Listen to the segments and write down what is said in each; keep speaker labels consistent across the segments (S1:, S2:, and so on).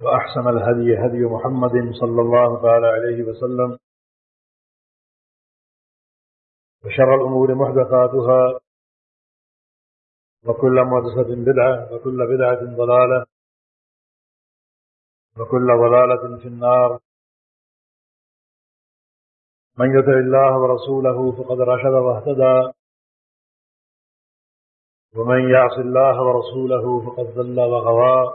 S1: وأحسن الهدي هدي محمد صلى الله تعالى عليه وسلم وشر الأمور محدثاتها وكل مدسة بدعة وكل بدعة ضلالة وكل ضلالة في النار من يتع الله ورسوله فقد رشد واهتدى ومن يعص الله ورسوله فقد ذل وغوى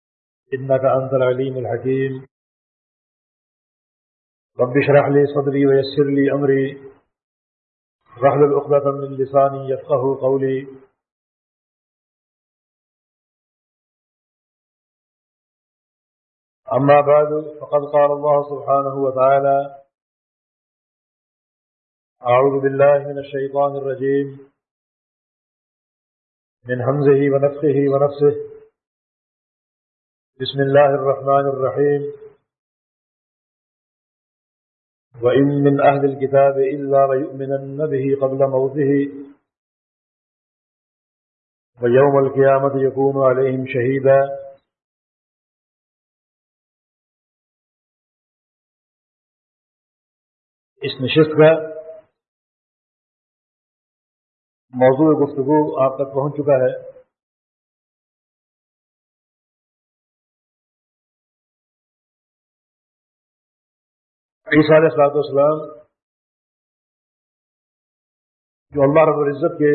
S1: إنك أنت العليم الحكيم رب اشرح لي صدري ويسر لي أمري واحلل عقدة من لساني يفقهوا قولي أما بعد فقد قال الله سبحانه وتعالى أعوذ بالله من الشيطان الرجيم من همزه ونفخه ونفسه بسم الله الرحمن الرحيم وإن من أهل الكتاب إلا ليؤمنن به قبل موته ويوم القيامة يكون عليهم شهيدا اس نشست میں موضوع گفتگو آپ تک پہنچ چکا ہے عیسیٰ علیہ سلاق والسلام جو اللہ رب العزت کے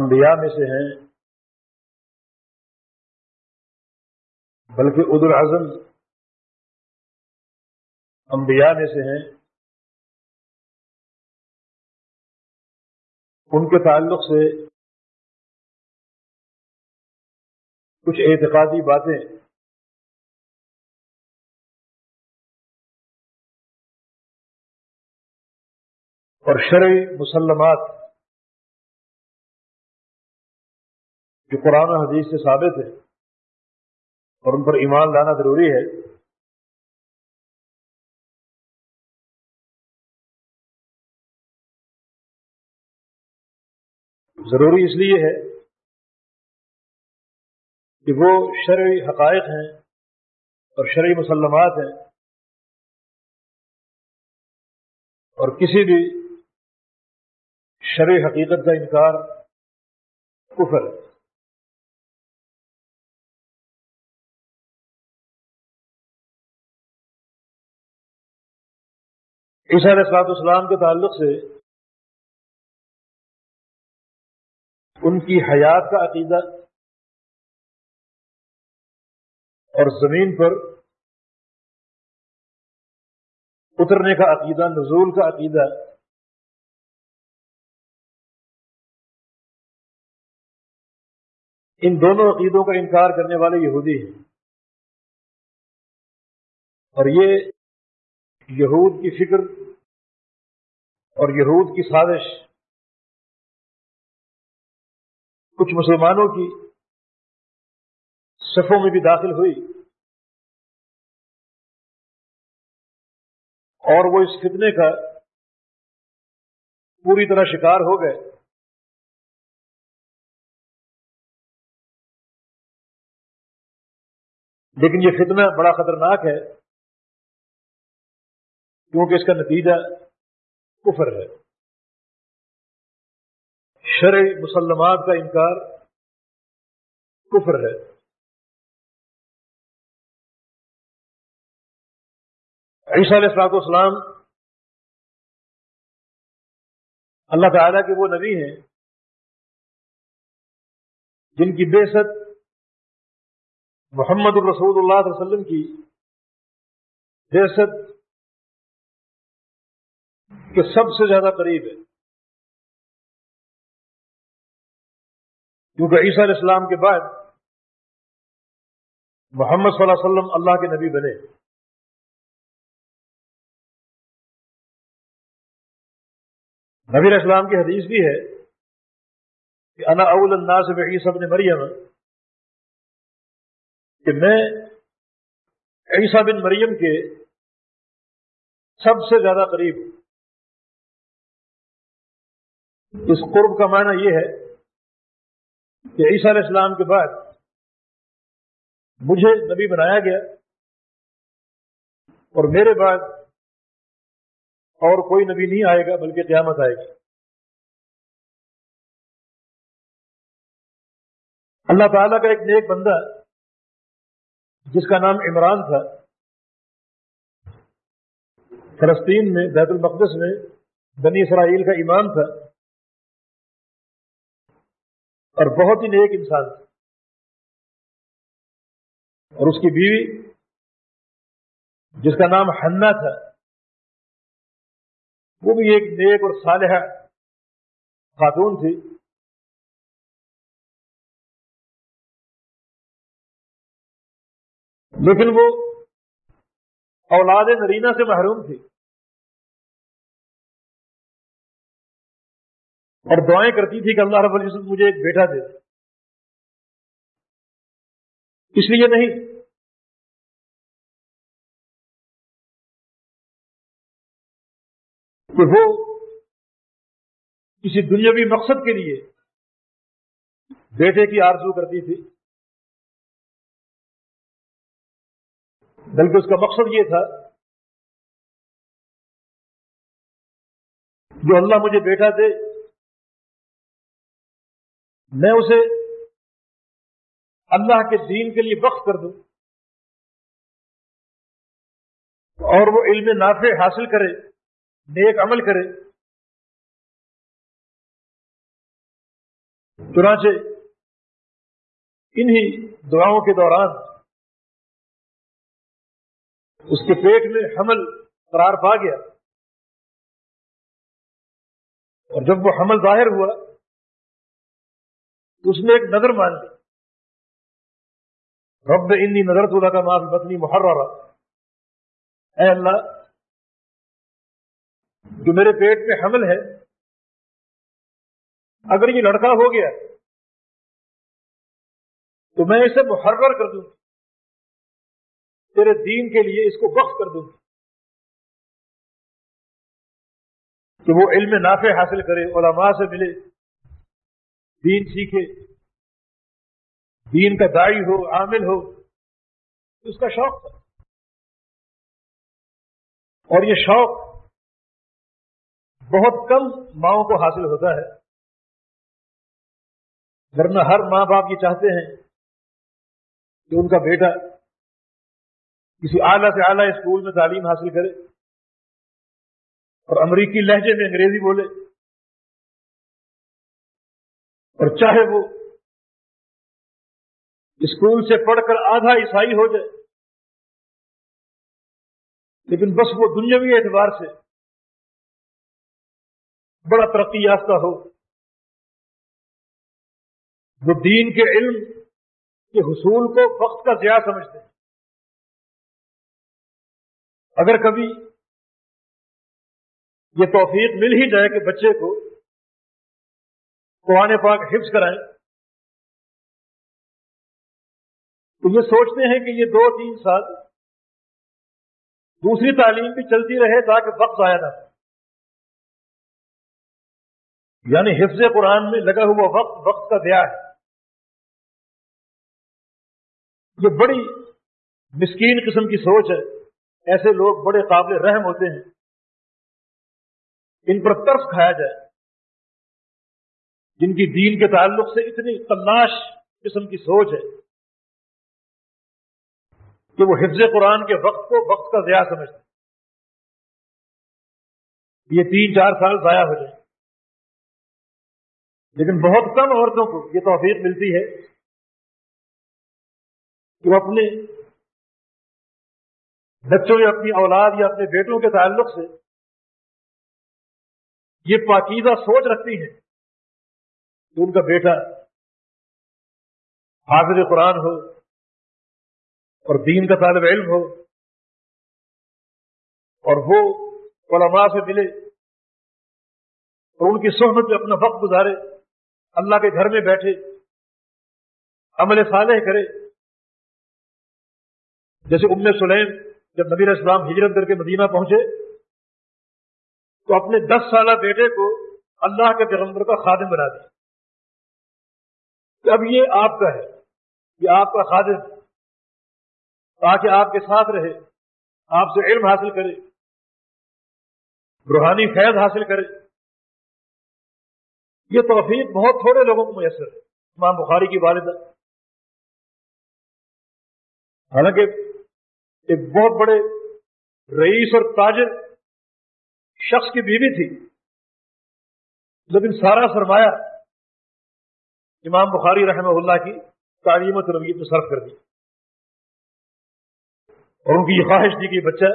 S1: انبیاء میں سے ہیں بلکہ عد العظم انبیاء میں سے ہیں ان کے تعلق سے کچھ اعتقادی باتیں اور شرعی مسلمات جو قرآن و حدیث سے ثابت ہے اور ان پر ایمان لانا ضروری ہے ضروری اس لیے ہے کہ وہ شرعی حقائق ہیں اور شرعی مسلمات ہیں اور کسی بھی شرع حقیقت کا انکار کفر ہے علیہ السلاط اسلام کے تعلق سے ان کی حیات کا عقیدہ اور زمین پر اترنے کا عقیدہ نزول کا عقیدہ ان دونوں عقیدوں کا انکار کرنے والے یہودی ہیں اور یہ یہود کی فکر اور یہود کی سازش کچھ مسلمانوں کی صفوں میں بھی داخل ہوئی اور وہ اس فتنے کا پوری طرح شکار ہو گئے لیکن یہ فتنہ بڑا خطرناک ہے کیونکہ اس کا نتیجہ کفر ہے شرع مسلمات کا انکار کفر ہے عیسیٰ علیہ السلاط اسلام اللہ تعالیٰ کے وہ نبی ہیں جن کی بے ست محمد الرسول اللہ علیہ وسلم کی کے سب سے زیادہ قریب ہے کیونکہ عیسیٰ علیہ السلام کے بعد محمد صلی اللہ علیہ وسلم اللہ کے نبی بنے نبی علیہ السلام کی حدیث بھی ہے کہ انا اول الناس بعیسی ابن مریم کہ میں عیسیٰ بن مریم کے سب سے زیادہ قریب ہوں اس قرب کا معنی یہ ہے کہ عیسیٰ علیہ السلام کے بعد مجھے نبی بنایا گیا اور میرے بعد اور کوئی نبی نہیں آئے گا بلکہ قیامت آئے گی اللہ تعالیٰ کا ایک نیک بندہ جس کا نام عمران تھا فلسطین میں بیت المقدس میں بنی اسرائیل کا امام تھا اور بہت ہی نیک انسان تھا اور اس کی بیوی جس کا نام ہنہ تھا وہ بھی ایک نیک اور صالحہ خاتون تھی لیکن وہ اولاد نرینا سے محروم تھی اور دعائیں کرتی تھی کہ اللہ رب العزت مجھے ایک بیٹا دے اس لیے نہیں کہ وہ کسی دنیاوی مقصد کے لیے بیٹے کی آرزو کرتی تھی بلکہ اس کا مقصد یہ تھا جو اللہ مجھے بیٹھا دے میں اسے اللہ کے دین کے لیے وقف کر دوں اور وہ علم نافع حاصل کرے نیک عمل کرے چنانچہ انہی دعاؤں کے دوران اس کے پیٹ میں حمل قرار پا گیا اور جب وہ حمل ظاہر ہوا تو اس نے ایک نظر مان لی رب انی نظر تو لگا کا معاف بتنی محرو اے اللہ جو میرے پیٹ میں حمل ہے اگر یہ لڑکا ہو گیا تو میں اسے محرر کر دوں تیرے دین کے لیے اس کو بخش کر دوں کہ وہ علم نافع حاصل کرے علماء سے ملے دین سیکھے دین کا دائی ہو عامل ہو اس کا شوق تھا اور یہ شوق بہت کم ماؤں کو حاصل ہوتا ہے ورنہ ہر ماں باپ یہ چاہتے ہیں کہ ان کا بیٹا کسی اعلیٰ سے اعلیٰ اسکول میں تعلیم حاصل کرے اور امریکی لہجے میں انگریزی بولے اور چاہے وہ اسکول سے پڑھ کر آدھا عیسائی ہو جائے لیکن بس وہ دنیاوی اعتبار سے بڑا ترقی یافتہ ہو وہ دین کے علم کے حصول کو وقت کا ضیاع سمجھتے ہیں اگر کبھی یہ توفیق مل ہی جائے کہ بچے کو قرآن پاک حفظ کرائیں تو یہ سوچتے ہیں کہ یہ دو تین سال دوسری تعلیم بھی چلتی رہے تاکہ وقت آیا نہ یعنی حفظ قرآن میں لگا ہوا وقت وقت کا دیا ہے یہ بڑی مسکین قسم کی سوچ ہے ایسے لوگ بڑے قابل رحم ہوتے ہیں ان پر ترس کھایا جائے جن کی دین کے تعلق سے اتنی تلاش قسم کی سوچ ہے کہ وہ حفظ قرآن کے وقت کو وقت کا ضیاع سمجھتے ہیں یہ تین چار سال ضائع ہو جائیں لیکن بہت کم عورتوں کو یہ توفیق ملتی ہے کہ وہ اپنے بچوں یا اپنی اولاد یا اپنے بیٹوں کے تعلق سے یہ پاکیزہ سوچ رکھتی ہیں کہ ان کا بیٹا حافظ قرآن ہو اور دین کا طالب علم ہو اور وہ علماء سے ملے اور ان کی صحبت میں اپنا وقت گزارے اللہ کے گھر میں بیٹھے عمل صالح کرے جیسے ام سلیم جب علیہ السلام ہجرت کر کے مدینہ پہنچے تو اپنے دس سالہ بیٹے کو اللہ کے پیغمبر کا خادم بنا کہ اب یہ آپ کا ہے یہ آپ کا خادم تاکہ آپ کے ساتھ رہے آپ سے علم حاصل کرے روحانی فیض حاصل کرے یہ توفیق بہت تھوڑے لوگوں کو میسر ہے امام بخاری کی والدہ حالانکہ ایک بہت بڑے رئیس اور تاجر شخص کی بیوی تھی لیکن سارا سرمایہ امام بخاری رحمہ اللہ کی تعلیم و تربیت میں صرف کر دی اور ان کی یہ خواہش تھی کہ بچہ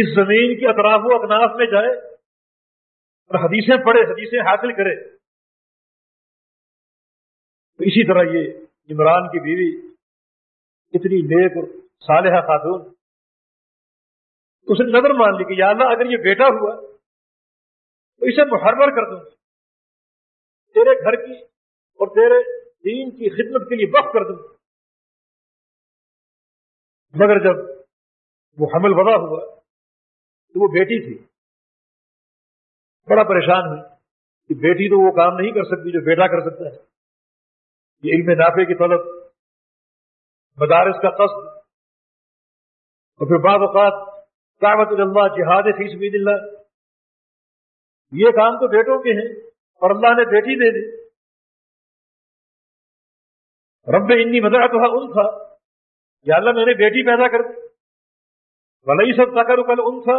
S1: اس زمین کے اطراف و اکناف میں جائے اور حدیثیں پڑھے حدیثیں حاصل کرے تو اسی طرح یہ عمران کی بیوی اتنی نیک اور صالحہ خاتون اس نے نظر مان لی کہ یا اللہ اگر یہ بیٹا ہوا تو اسے میں کر دوں تیرے گھر کی اور تیرے دین کی خدمت کے لیے وقف کر دوں مگر جب وہ حمل وضع ہوا تو وہ بیٹی تھی بڑا پریشان ہوئی کہ بیٹی تو وہ کام نہیں کر سکتی جو بیٹا کر سکتا ہے یہ علم نافع کی طلب مدارس کا قصد اور پھر بعض اوقات دعوت اللہ جہاد اللہ یہ کام تو بیٹوں کے ہیں اور اللہ نے بیٹی دے دی رب ربی مزاحت ان تھا یا اللہ میں نے بیٹی پیدا کر دی سب کا کروں ان تھا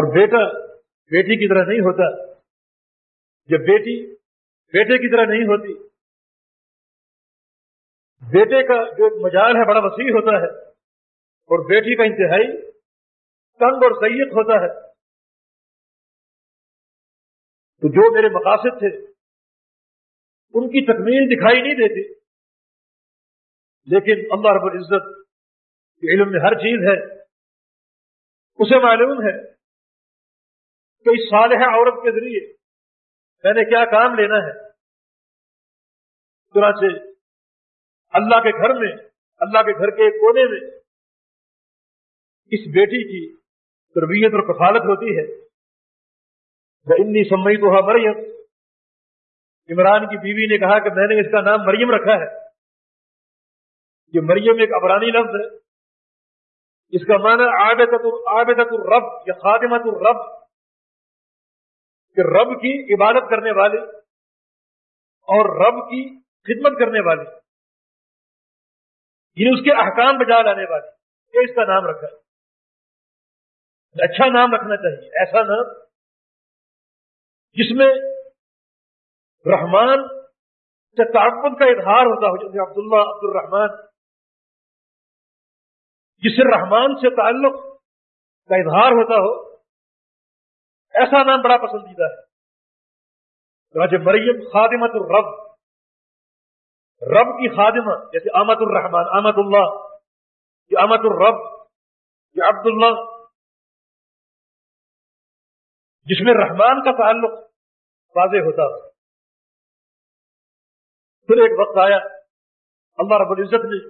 S1: اور بیٹا بیٹی کی طرح نہیں ہوتا جب بیٹی بیٹے کی طرح نہیں ہوتی بیٹے کا جو مجال ہے بڑا وسیع ہوتا ہے اور بیٹی کا انتہائی تنگ اور سید ہوتا ہے تو جو میرے مقاصد تھے ان کی تکمیل دکھائی نہیں دیتی لیکن اللہ رب العزت کے علم میں ہر چیز ہے اسے معلوم ہے کہ اس صالح عورت کے ذریعے میں نے کیا کام لینا ہے اللہ کے گھر میں اللہ کے گھر کے ایک کونے میں اس بیٹی کی تربیت اور کفالت ہوتی ہے وہ سمئی تو ہاں مریم عمران کی بیوی نے کہا کہ میں نے اس کا نام مریم رکھا ہے یہ مریم ایک ابرانی لفظ ہے اس کا معنی آبت الرب رب یا خاتمہ تو رب کہ رب کی عبادت کرنے والے اور رب کی خدمت کرنے والے یعنی اس کے احکام بجا لانے والے یہ اس کا نام رکھا ہے اچھا نام رکھنا چاہیے ایسا نام جس میں رحمان سے تعبت کا اظہار ہوتا ہو جیسے عبداللہ عبد الرحمان جسے رحمان سے تعلق کا اظہار ہوتا ہو ایسا نام بڑا پسندیدہ ہے راج مریم خادمت الرب رب کی خادمہ جیسے آمد الرحمان احمد اللہ یہ آمد الرب یہ عبد اللہ جس میں رحمان کا تعلق واضح ہوتا تھا پھر ایک وقت آیا اللہ رب العزت نے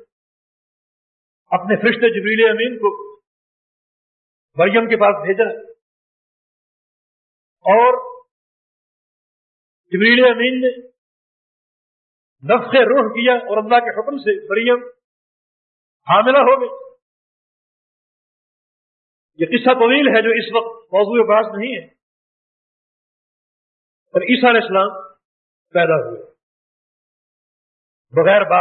S1: اپنے فرشتے جبریل امین کو مریم کے پاس بھیجا اور جبریل امین نے نفس روح کیا اور اللہ کے حکم سے مریم حاملہ ہو گئی یہ قصہ طویل ہے جو اس وقت موضوع بحث نہیں ہے اور عیسیٰ علیہ السلام پیدا ہوئے بغیر کے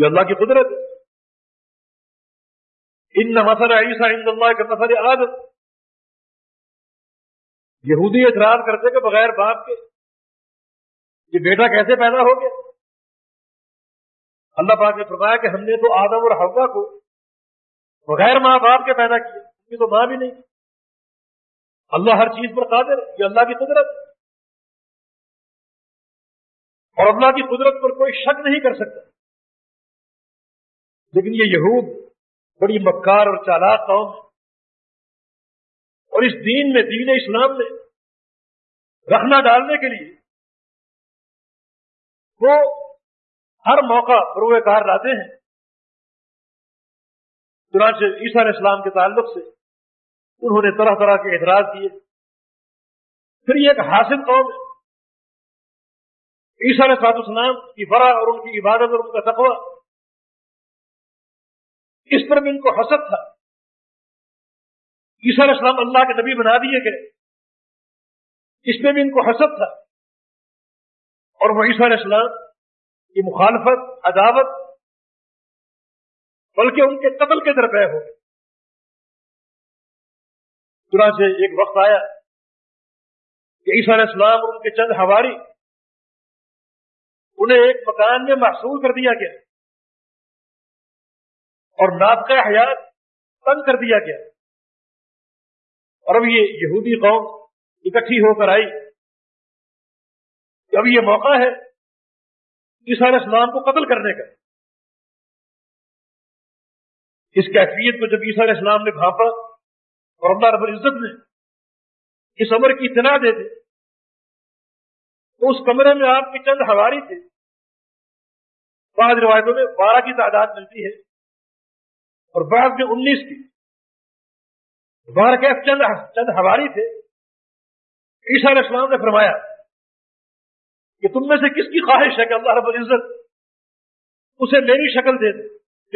S1: یہ اللہ کی قدرت ان عیسیٰ ان اللہ کا مسئلہ عادت یہودی اقرار کرتے کہ بغیر باپ کے یہ بیٹا کیسے پیدا ہو گیا اللہ پاک نے فرمایا کہ ہم نے تو آدم اور ہوا کو بغیر ماں باپ کے پیدا کیا کی تو ماں بھی نہیں اللہ ہر چیز پر قادر یہ اللہ کی قدرت اور اللہ کی قدرت پر کوئی شک نہیں کر سکتا لیکن یہ یہود بڑی مکار اور چالاک قوم اور اس دین میں دین اسلام میں رکھنا ڈالنے کے لیے وہ ہر موقع پر وہ لاتے ہیں چنانچہ عیسیٰ علیہ اسلام کے تعلق سے انہوں نے طرح طرح کے اعتراض کیے پھر یہ ایک حاصل قوم ہے عیسیٰ علیہ سعد اسلام کی برا اور ان کی عبادت اور ان کا تقوی اس پر بھی ان کو حسد تھا علیہ السلام اللہ کے نبی بنا دیے گئے اس میں بھی ان کو حسد تھا اور وہ عیسیٰ علیہ السلام کی مخالفت عداوت بلکہ ان کے قتل کے درپئے ہونا سے ایک وقت آیا کہ عیسیٰ علیہ السلام اور ان کے چند ہواری انہیں ایک مکان میں محصول کر دیا گیا اور ناپ کا حیات تنگ کر دیا گیا اور اب یہ یہودی قوم اکٹھی ہو کر آئی کہ اب یہ موقع ہے علیہ السلام کو قتل کرنے کا اس کیفیت کو جب عیسیٰ علیہ السلام نے بھاپا اور اللہ رب العزت نے اس امر کی اطلاع دے دی تو اس کمرے میں آپ کے چند ہواری تھے بعض روایتوں میں بارہ کی تعداد ملتی ہے اور بعض میں انیس کی بار قید چند چند ہماری تھے علیہ السلام نے فرمایا کہ تم میں سے کس کی خواہش ہے کہ اللہ رب العزت اسے میری شکل دے دے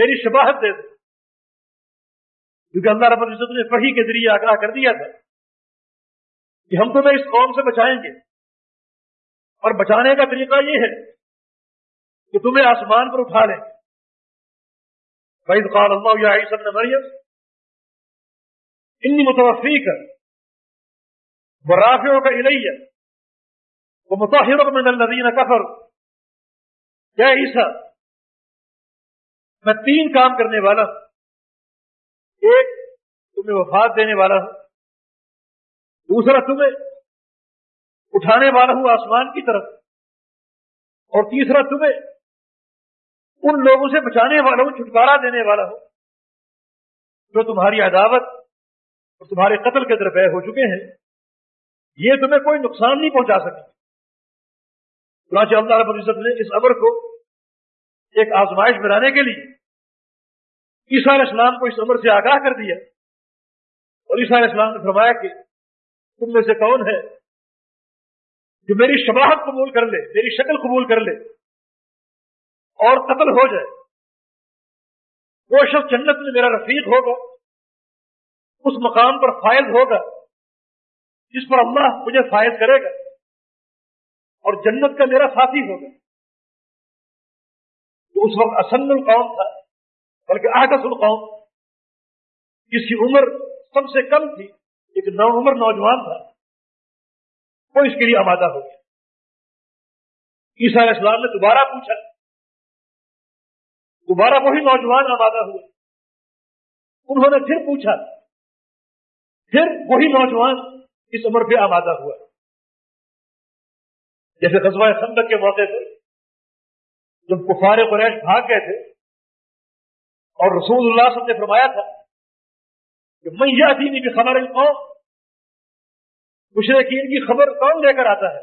S1: میری شباہت دے دے کیونکہ اللہ رب العزت نے فہی کے ذریعے آگاہ کر دیا تھا کہ ہم تمہیں اس قوم سے بچائیں گے اور بچانے کا طریقہ یہ ہے کہ تمہیں آسمان پر اٹھا لیں بھائی قال اللہ مریم متوفیق وہ رافیوں کا علیہ وہ متاثروں کو میں دل کفر کیا عیسا میں تین کام کرنے والا ہوں ایک تمہیں وفات دینے والا ہوں دوسرا تمہیں اٹھانے والا ہوں آسمان کی طرف اور تیسرا تمہیں ان لوگوں سے بچانے والا ہوں چھٹکارا دینے والا ہوں جو تمہاری عداوت اور تمہارے قتل کے درپے ہو چکے ہیں یہ تمہیں کوئی نقصان نہیں پہنچا سکے اللہ عمدہ رب العزت نے اس امر کو ایک آزمائش بنانے کے لیے علیہ السلام کو اس عمر سے آگاہ کر دیا اور علیہ السلام نے فرمایا کہ تم میں سے کون ہے جو میری شباہت قبول کر لے میری شکل قبول کر لے اور قتل ہو جائے وہ شخص جنت میں میرا رفیق ہوگا اس مقام پر فائز ہوگا جس پر اللہ مجھے فائز کرے گا اور جنت کا میرا ساتھی ہوگا اس وقت القوم تھا بلکہ آٹس القوم جس کی عمر سب سے کم تھی ایک نو عمر نوجوان تھا وہ اس کے لیے آمادہ ہو گیا علیہ السلام نے دوبارہ پوچھا دوبارہ وہی نوجوان آمادہ ہوئے انہوں نے پھر پوچھا پھر وہی نوجوان اس عمر پہ آبادہ ہوا ہے جیسے غزوہ خندق کے موقع پہ جب کفار قریش بھاگ گئے تھے اور رسول اللہ وسلم نے فرمایا تھا کہ میں یہ دینی کی خبر خبریں مشرقین کی خبر کون لے کر آتا ہے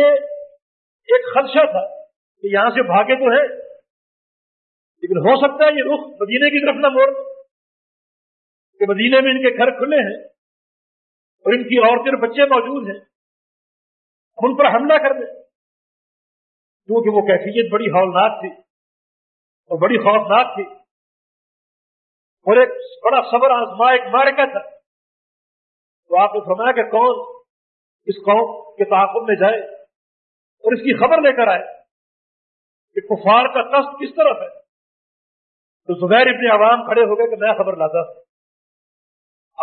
S1: یہ ایک خدشہ تھا کہ یہاں سے بھاگے تو ہے لیکن ہو سکتا ہے یہ رخ مدینے کی طرف نہ موڑ کہ مدینہ میں ان کے گھر کھلے ہیں اور ان کی اور بچے موجود ہیں ان پر حملہ کر دیں کیونکہ وہ کیفیت بڑی ہولناک تھی اور بڑی خوفناک تھی اور ایک بڑا صبر آزما مار مارکا تھا تو آپ نے فرمایا کہ کون اس قوم کے تعاقب میں جائے اور اس کی خبر لے کر آئے کہ کفار کا قصد کس طرف ہے تو زبیر ابن عوام کھڑے ہو گئے کہ میں خبر لاتا ہوں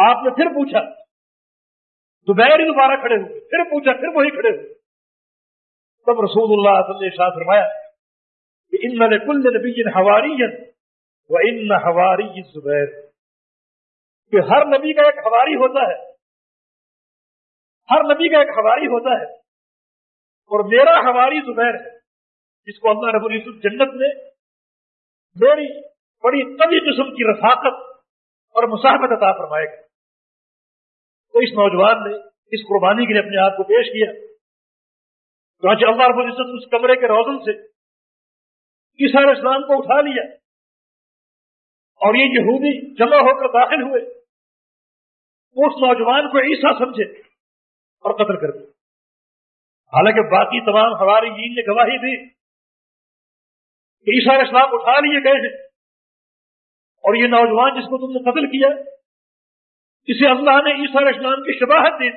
S1: آپ نے پھر پوچھا دوپہر ہی دوبارہ کھڑے ہوئے پھر پوچھا پھر وہی کھڑے ہوئے تب رسول اللہ شاہ فرمایا کہ نبی ہواری وہ ان ہواری زبیر کہ ہر نبی کا ایک ہواری ہوتا ہے ہر نبی کا ایک ہواری ہوتا ہے اور میرا ہماری زبیر ہے جس کو اللہ رب العزت جنت نے میری بڑی طبی قسم کی رفاقت اور مسافت فرمائے گا تو اس نوجوان نے اس قربانی کے لیے اپنے آپ کو پیش کیا تو اللہ رب العزت اس کمرے کے روزن سے علیہ اسلام کو اٹھا لیا اور یہ یہودی جمع ہو کر داخل ہوئے وہ اس نوجوان کو عیسا سمجھے اور قتل کر دیا حالانکہ باقی تمام ہماری جین نے گواہی دی کہ علیہ اسلام اٹھا لیے گئے ہیں اور یہ نوجوان جس کو تم نے قتل کیا اسے اللہ نے علیہ اسلام کی شباہت دی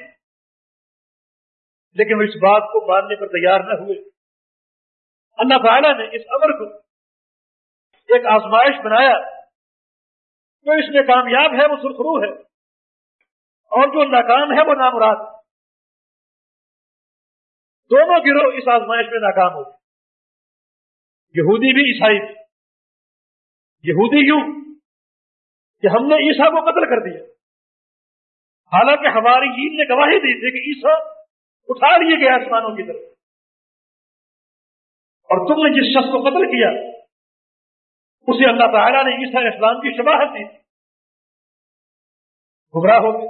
S1: لیکن وہ اس بات کو ماننے پر تیار نہ ہوئے اللہ تعالیٰ نے اس امر کو ایک آزمائش بنایا جو اس میں کامیاب ہے وہ سرخرو ہے اور جو ناکام ہے وہ نامراد دونوں گروہ اس آزمائش میں ناکام ہو گئے یہودی بھی عیسائی بھی یہودی کیوں کہ ہم نے عیسا کو قتل کر دیا حالانکہ ہماری جین نے گواہی دی تھی کہ عیسیٰ اٹھا لیے گئے آسمانوں کی طرف اور تم نے جس شخص کو قتل کیا اسے اللہ تعالیٰ نے عیسی اسلام کی شباہت دی گمراہ ہو گئے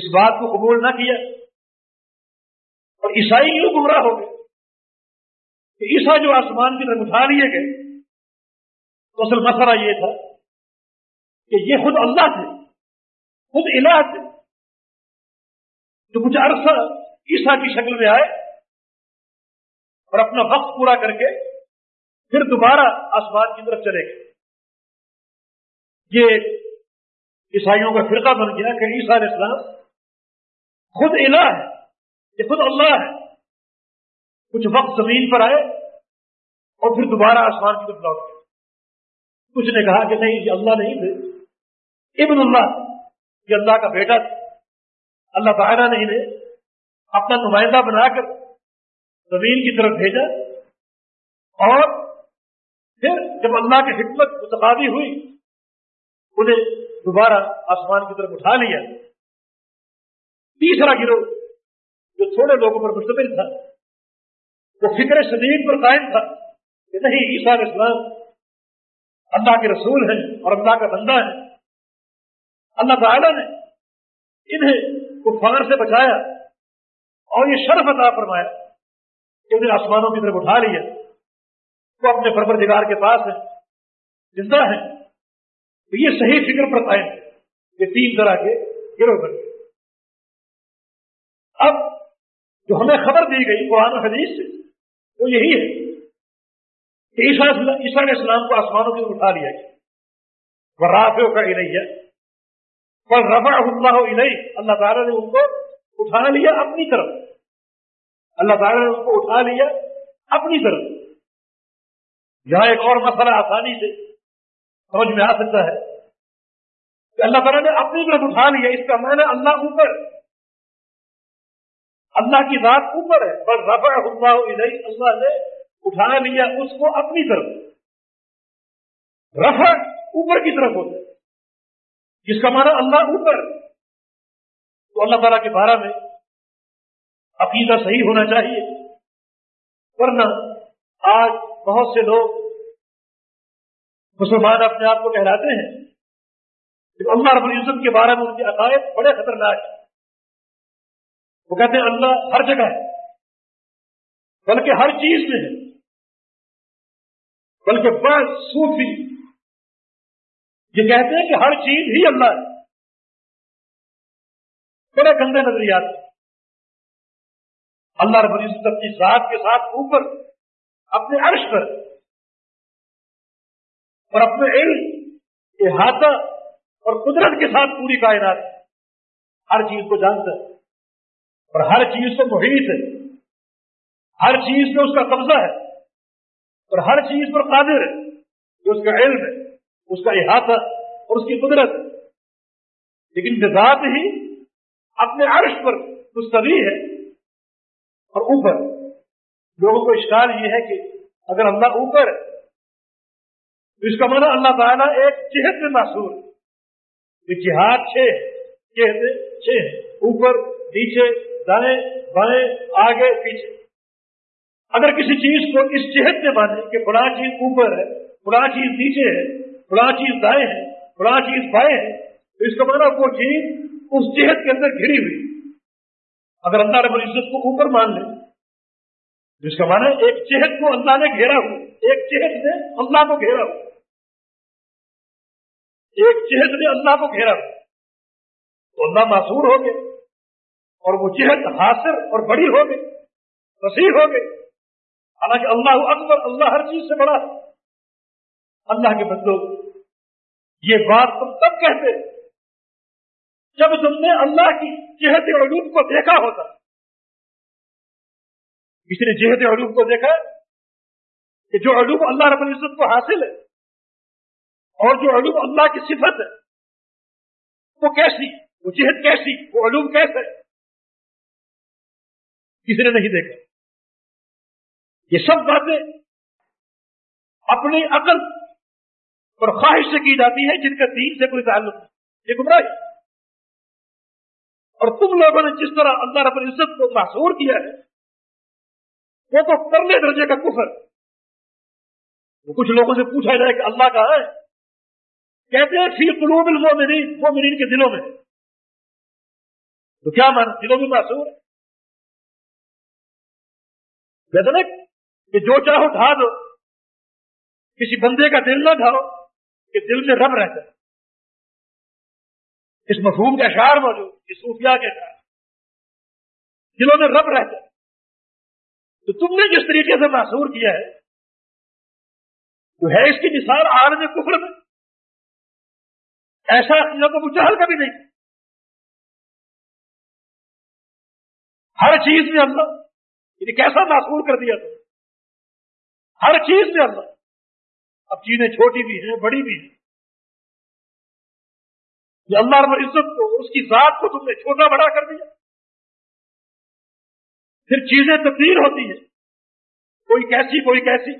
S1: اس بات کو قبول نہ کیا اور عیسائی کیوں گمراہ ہو گئے کہ عیسا جو آسمان کی طرف اٹھا لیے گئے تو اصل مسئلہ یہ تھا کہ یہ خود اللہ تھے خود الہ تھے جو کچھ عرصہ عیسا کی شکل میں آئے اور اپنا وقت پورا کر کے پھر دوبارہ آسمان کی طرف چلے گئے یہ عیسائیوں کا فرقہ بن گیا کہ علیہ السلام خود الہ ہے یہ خود اللہ ہے کچھ وقت زمین پر آئے اور پھر دوبارہ آسمان کی طرف لوٹ گئے کچھ نے کہا کہ نہیں یہ اللہ نہیں تھے ابن اللہ یہ اللہ کا بیٹا تھا اللہ تعالیٰ نے انہیں اپنا نمائندہ بنا کر زمین کی طرف بھیجا اور پھر جب اللہ کی حکمت متبادی ہوئی انہیں دوبارہ آسمان کی طرف اٹھا لیا تیسرا گروہ جو تھوڑے لوگوں پر مشتمل تھا وہ فکر شدید پر قائم تھا کہ نہیں عیسا اسلام اللہ کے رسول ہیں اور اللہ کا بندہ ہے اللہ تعالیٰ نے انہیں کفار سے بچایا اور یہ شرف عطا فرمایا کہ انہیں آسمانوں کی طرف اٹھا لیا وہ اپنے پرور دگار کے پاس زندہ ہے یہ صحیح فکر پر قائم یہ تین طرح کے گروہ اب جو ہمیں خبر دی گئی قرآن حدیث سے وہ یہی ہے کہ عیسیٰ علیہ اسلام کو آسمانوں کی طرف اٹھا لیا گیا رافیوں کا پہ نہیں ہے پر رفا اللہ علیہ اللہ تعالیٰ نے ان کو اٹھا لیا اپنی طرف اللہ تعالیٰ نے ان کو اٹھا لیا اپنی طرف یہاں ایک اور مسئلہ آسانی سے سمجھ میں آ سکتا ہے کہ اللہ تعالیٰ نے اپنی طرف اٹھا لیا اس کا اللہ اوپر اللہ کی ذات اوپر ہے پر رفا اللہ علیہ اللہ نے اٹھا لیا اس کو اپنی طرف رفا اوپر کی طرف ہوتا ہے جس کا مانا اللہ اوپر تو اللہ تعالیٰ کے بارے میں عقیدہ صحیح ہونا چاہیے ورنہ آج بہت سے لوگ مسلمان اپنے آپ کو کہلاتے ہیں کہ اللہ رب العزت کے بارے میں ان کے عقائد بڑے خطرناک ہیں وہ کہتے ہیں اللہ ہر جگہ ہے بلکہ ہر چیز میں ہے بلکہ بڑا صوفی یہ کہتے ہیں کہ ہر چیز ہی اللہ ہے بڑے گندے نظریات اللہ رب العزت اپنی کی ذات کے ساتھ اوپر اپنے عرش پر اور اپنے علم احاطہ اور قدرت کے ساتھ پوری کائنات ہر چیز کو جانتا ہے اور ہر چیز سے محیط ہے ہر چیز پہ اس کا قبضہ ہے اور ہر چیز پر قادر ہے جو اس کا علم ہے اس کا احاطہ اور اس کی قدرت لیکن جذات ہی اپنے عرش پر مستوی ہے اور اوپر لوگوں کو اشکال یہ ہے کہ اگر اللہ اوپر تو اس کا مانا اللہ تعالیٰ ایک چہت میں معصور ہے جہاد چھ چہت چھ اوپر نیچے دائیں بائیں آگے پیچھے اگر کسی چیز کو اس چہت میں مانے کہ بڑا چیز اوپر ہے بڑا چیز نیچے ہے چیز دائیں بڑا چیز بائیں ہیں اس کا مانا وہ چیز اس جہت کے اندر گھری ہوئی اگر اللہ رب العزت کو اوپر مان لے جس کا مانا ایک چہت کو اللہ نے گھیرا ہو ایک چہت نے اللہ کو گھیرا ہو ایک چہت نے اللہ کو گھیرا ہو تو اللہ معصور ہو گئے اور وہ چہت حاصل اور بڑی ہو گئی وسیع ہو گئے حالانکہ اللہ اکبر اللہ ہر چیز سے بڑا اللہ کے بدلو یہ بات تم تب کہتے جب تم نے اللہ کی جہت علوم کو دیکھا ہوتا کسی نے جہت علوم کو دیکھا کہ جو علوم اللہ رب العزت کو حاصل ہے اور جو علوم اللہ کی صفت ہے وہ کیسی وہ جہت کیسی وہ علوم کیسے کسی نے نہیں دیکھا یہ سب باتیں اپنی عقل اور خواہش سے کی جاتی ہے جن کا دین سے کوئی تعلق نہیں یہ گمراہ اور تم لوگوں نے جس طرح اللہ رب العزت کو محسور کیا ہے وہ تو کرنے درجے کا کفر وہ کچھ لوگوں سے پوچھا جائے کہ اللہ کا ہے کہتے ہیں فی قلوب مومنین کے دلوں میں تو کیا مانا ہے کہتے محسور کہ جو چاہو ڈھا دو کسی بندے کا دل نہ ڈھاؤ کہ دل میں رب رہتا ہے اس مفہوم کے اشعار موجود اس صوفیہ کے اشعار دلوں میں رب رہتا ہے تو تم نے جس طریقے سے معصور کیا ہے جو ہے اس کی مثال آر میں میں ایسا تو کو مجھے کبھی نہیں ہر چیز میں اللہ یعنی کیسا معصور کر دیا تم ہر چیز میں اللہ اب چیزیں چھوٹی بھی ہیں بڑی بھی ہیں یہ اللہ رب عزت کو اس کی ذات کو تم نے چھوٹا بڑا کر دیا پھر چیزیں تبدیل ہوتی ہیں کوئی کیسی کوئی کیسی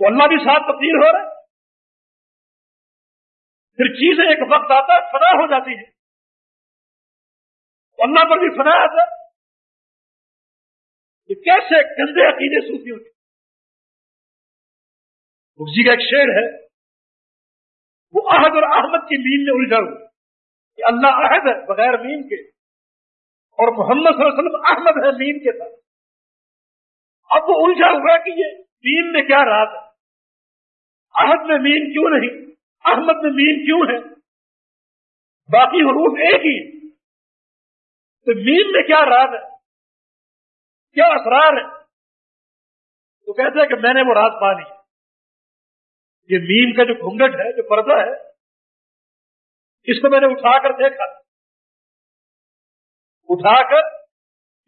S1: تو اللہ بھی ساتھ تبدیل ہو رہا ہے پھر چیزیں ایک وقت آتا ہے فنا ہو جاتی ہے اللہ پر بھی فنا آتا ہے کہ کیسے گندے عقیدے سوتی ہوتی مفجی کا ایک شعر ہے وہ عہد اور احمد کی مین میں الجھا کہ اللہ عہد ہے بغیر مین کے اور محمد صلی اللہ علیہ وسلم احمد ہے مین کے ساتھ اب وہ الجھا ہوا کہ یہ مین میں کیا رات ہے عہد میں مین کیوں نہیں احمد میں مین کیوں ہے باقی حروف ایک ہی تو مین میں کیا رات ہے کیا ہے تو کہتے ہیں کہ میں نے وہ رات پا لی یہ میم کا جو گھونگٹ ہے جو پردہ ہے اس کو میں نے اٹھا کر دیکھا اٹھا کر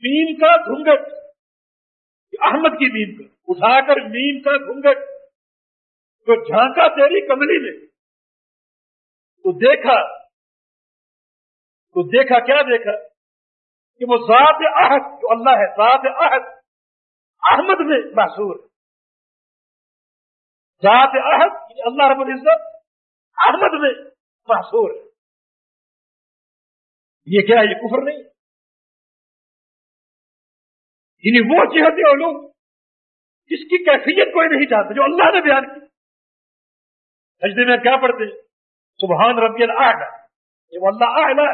S1: میم کا گھونگٹ احمد کی میم کا اٹھا کر میم کا گھونگٹ جو جھانکا تیری کملی میں تو دیکھا تو دیکھا کیا دیکھا کہ وہ ذات احد جو اللہ ہے ذات احد احمد میں محسور ہے ذات یعنی اللہ رب العزت احمد میں محصور ہے یہ کیا یہ کفر نہیں یعنی وہ جہت لوگ جس کی کیفیت کوئی نہیں چاہتا جو اللہ نے بیان کی حجد میں کیا پڑھتے سبحان ربی رمضان یہ اللہ آئے ہے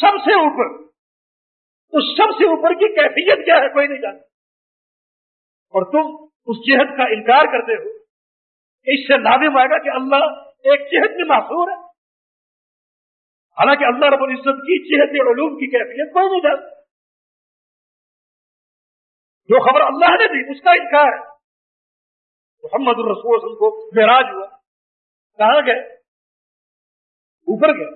S1: سب سے اوپر اس سب سے اوپر کی کیفیت کیا ہے کوئی نہیں جانتا اور تم اس جہت کا انکار کرتے ہو اس سے لازم آئے گا کہ اللہ ایک چہت میں معصور ہے حالانکہ اللہ رب العزت کی علوم کی کیفیت کوئی نہیں جانتا جو خبر اللہ نے دی اس کا انکار ہے محمد الرسول وسلم کو معراج ہوا کہاں گئے اوپر گئے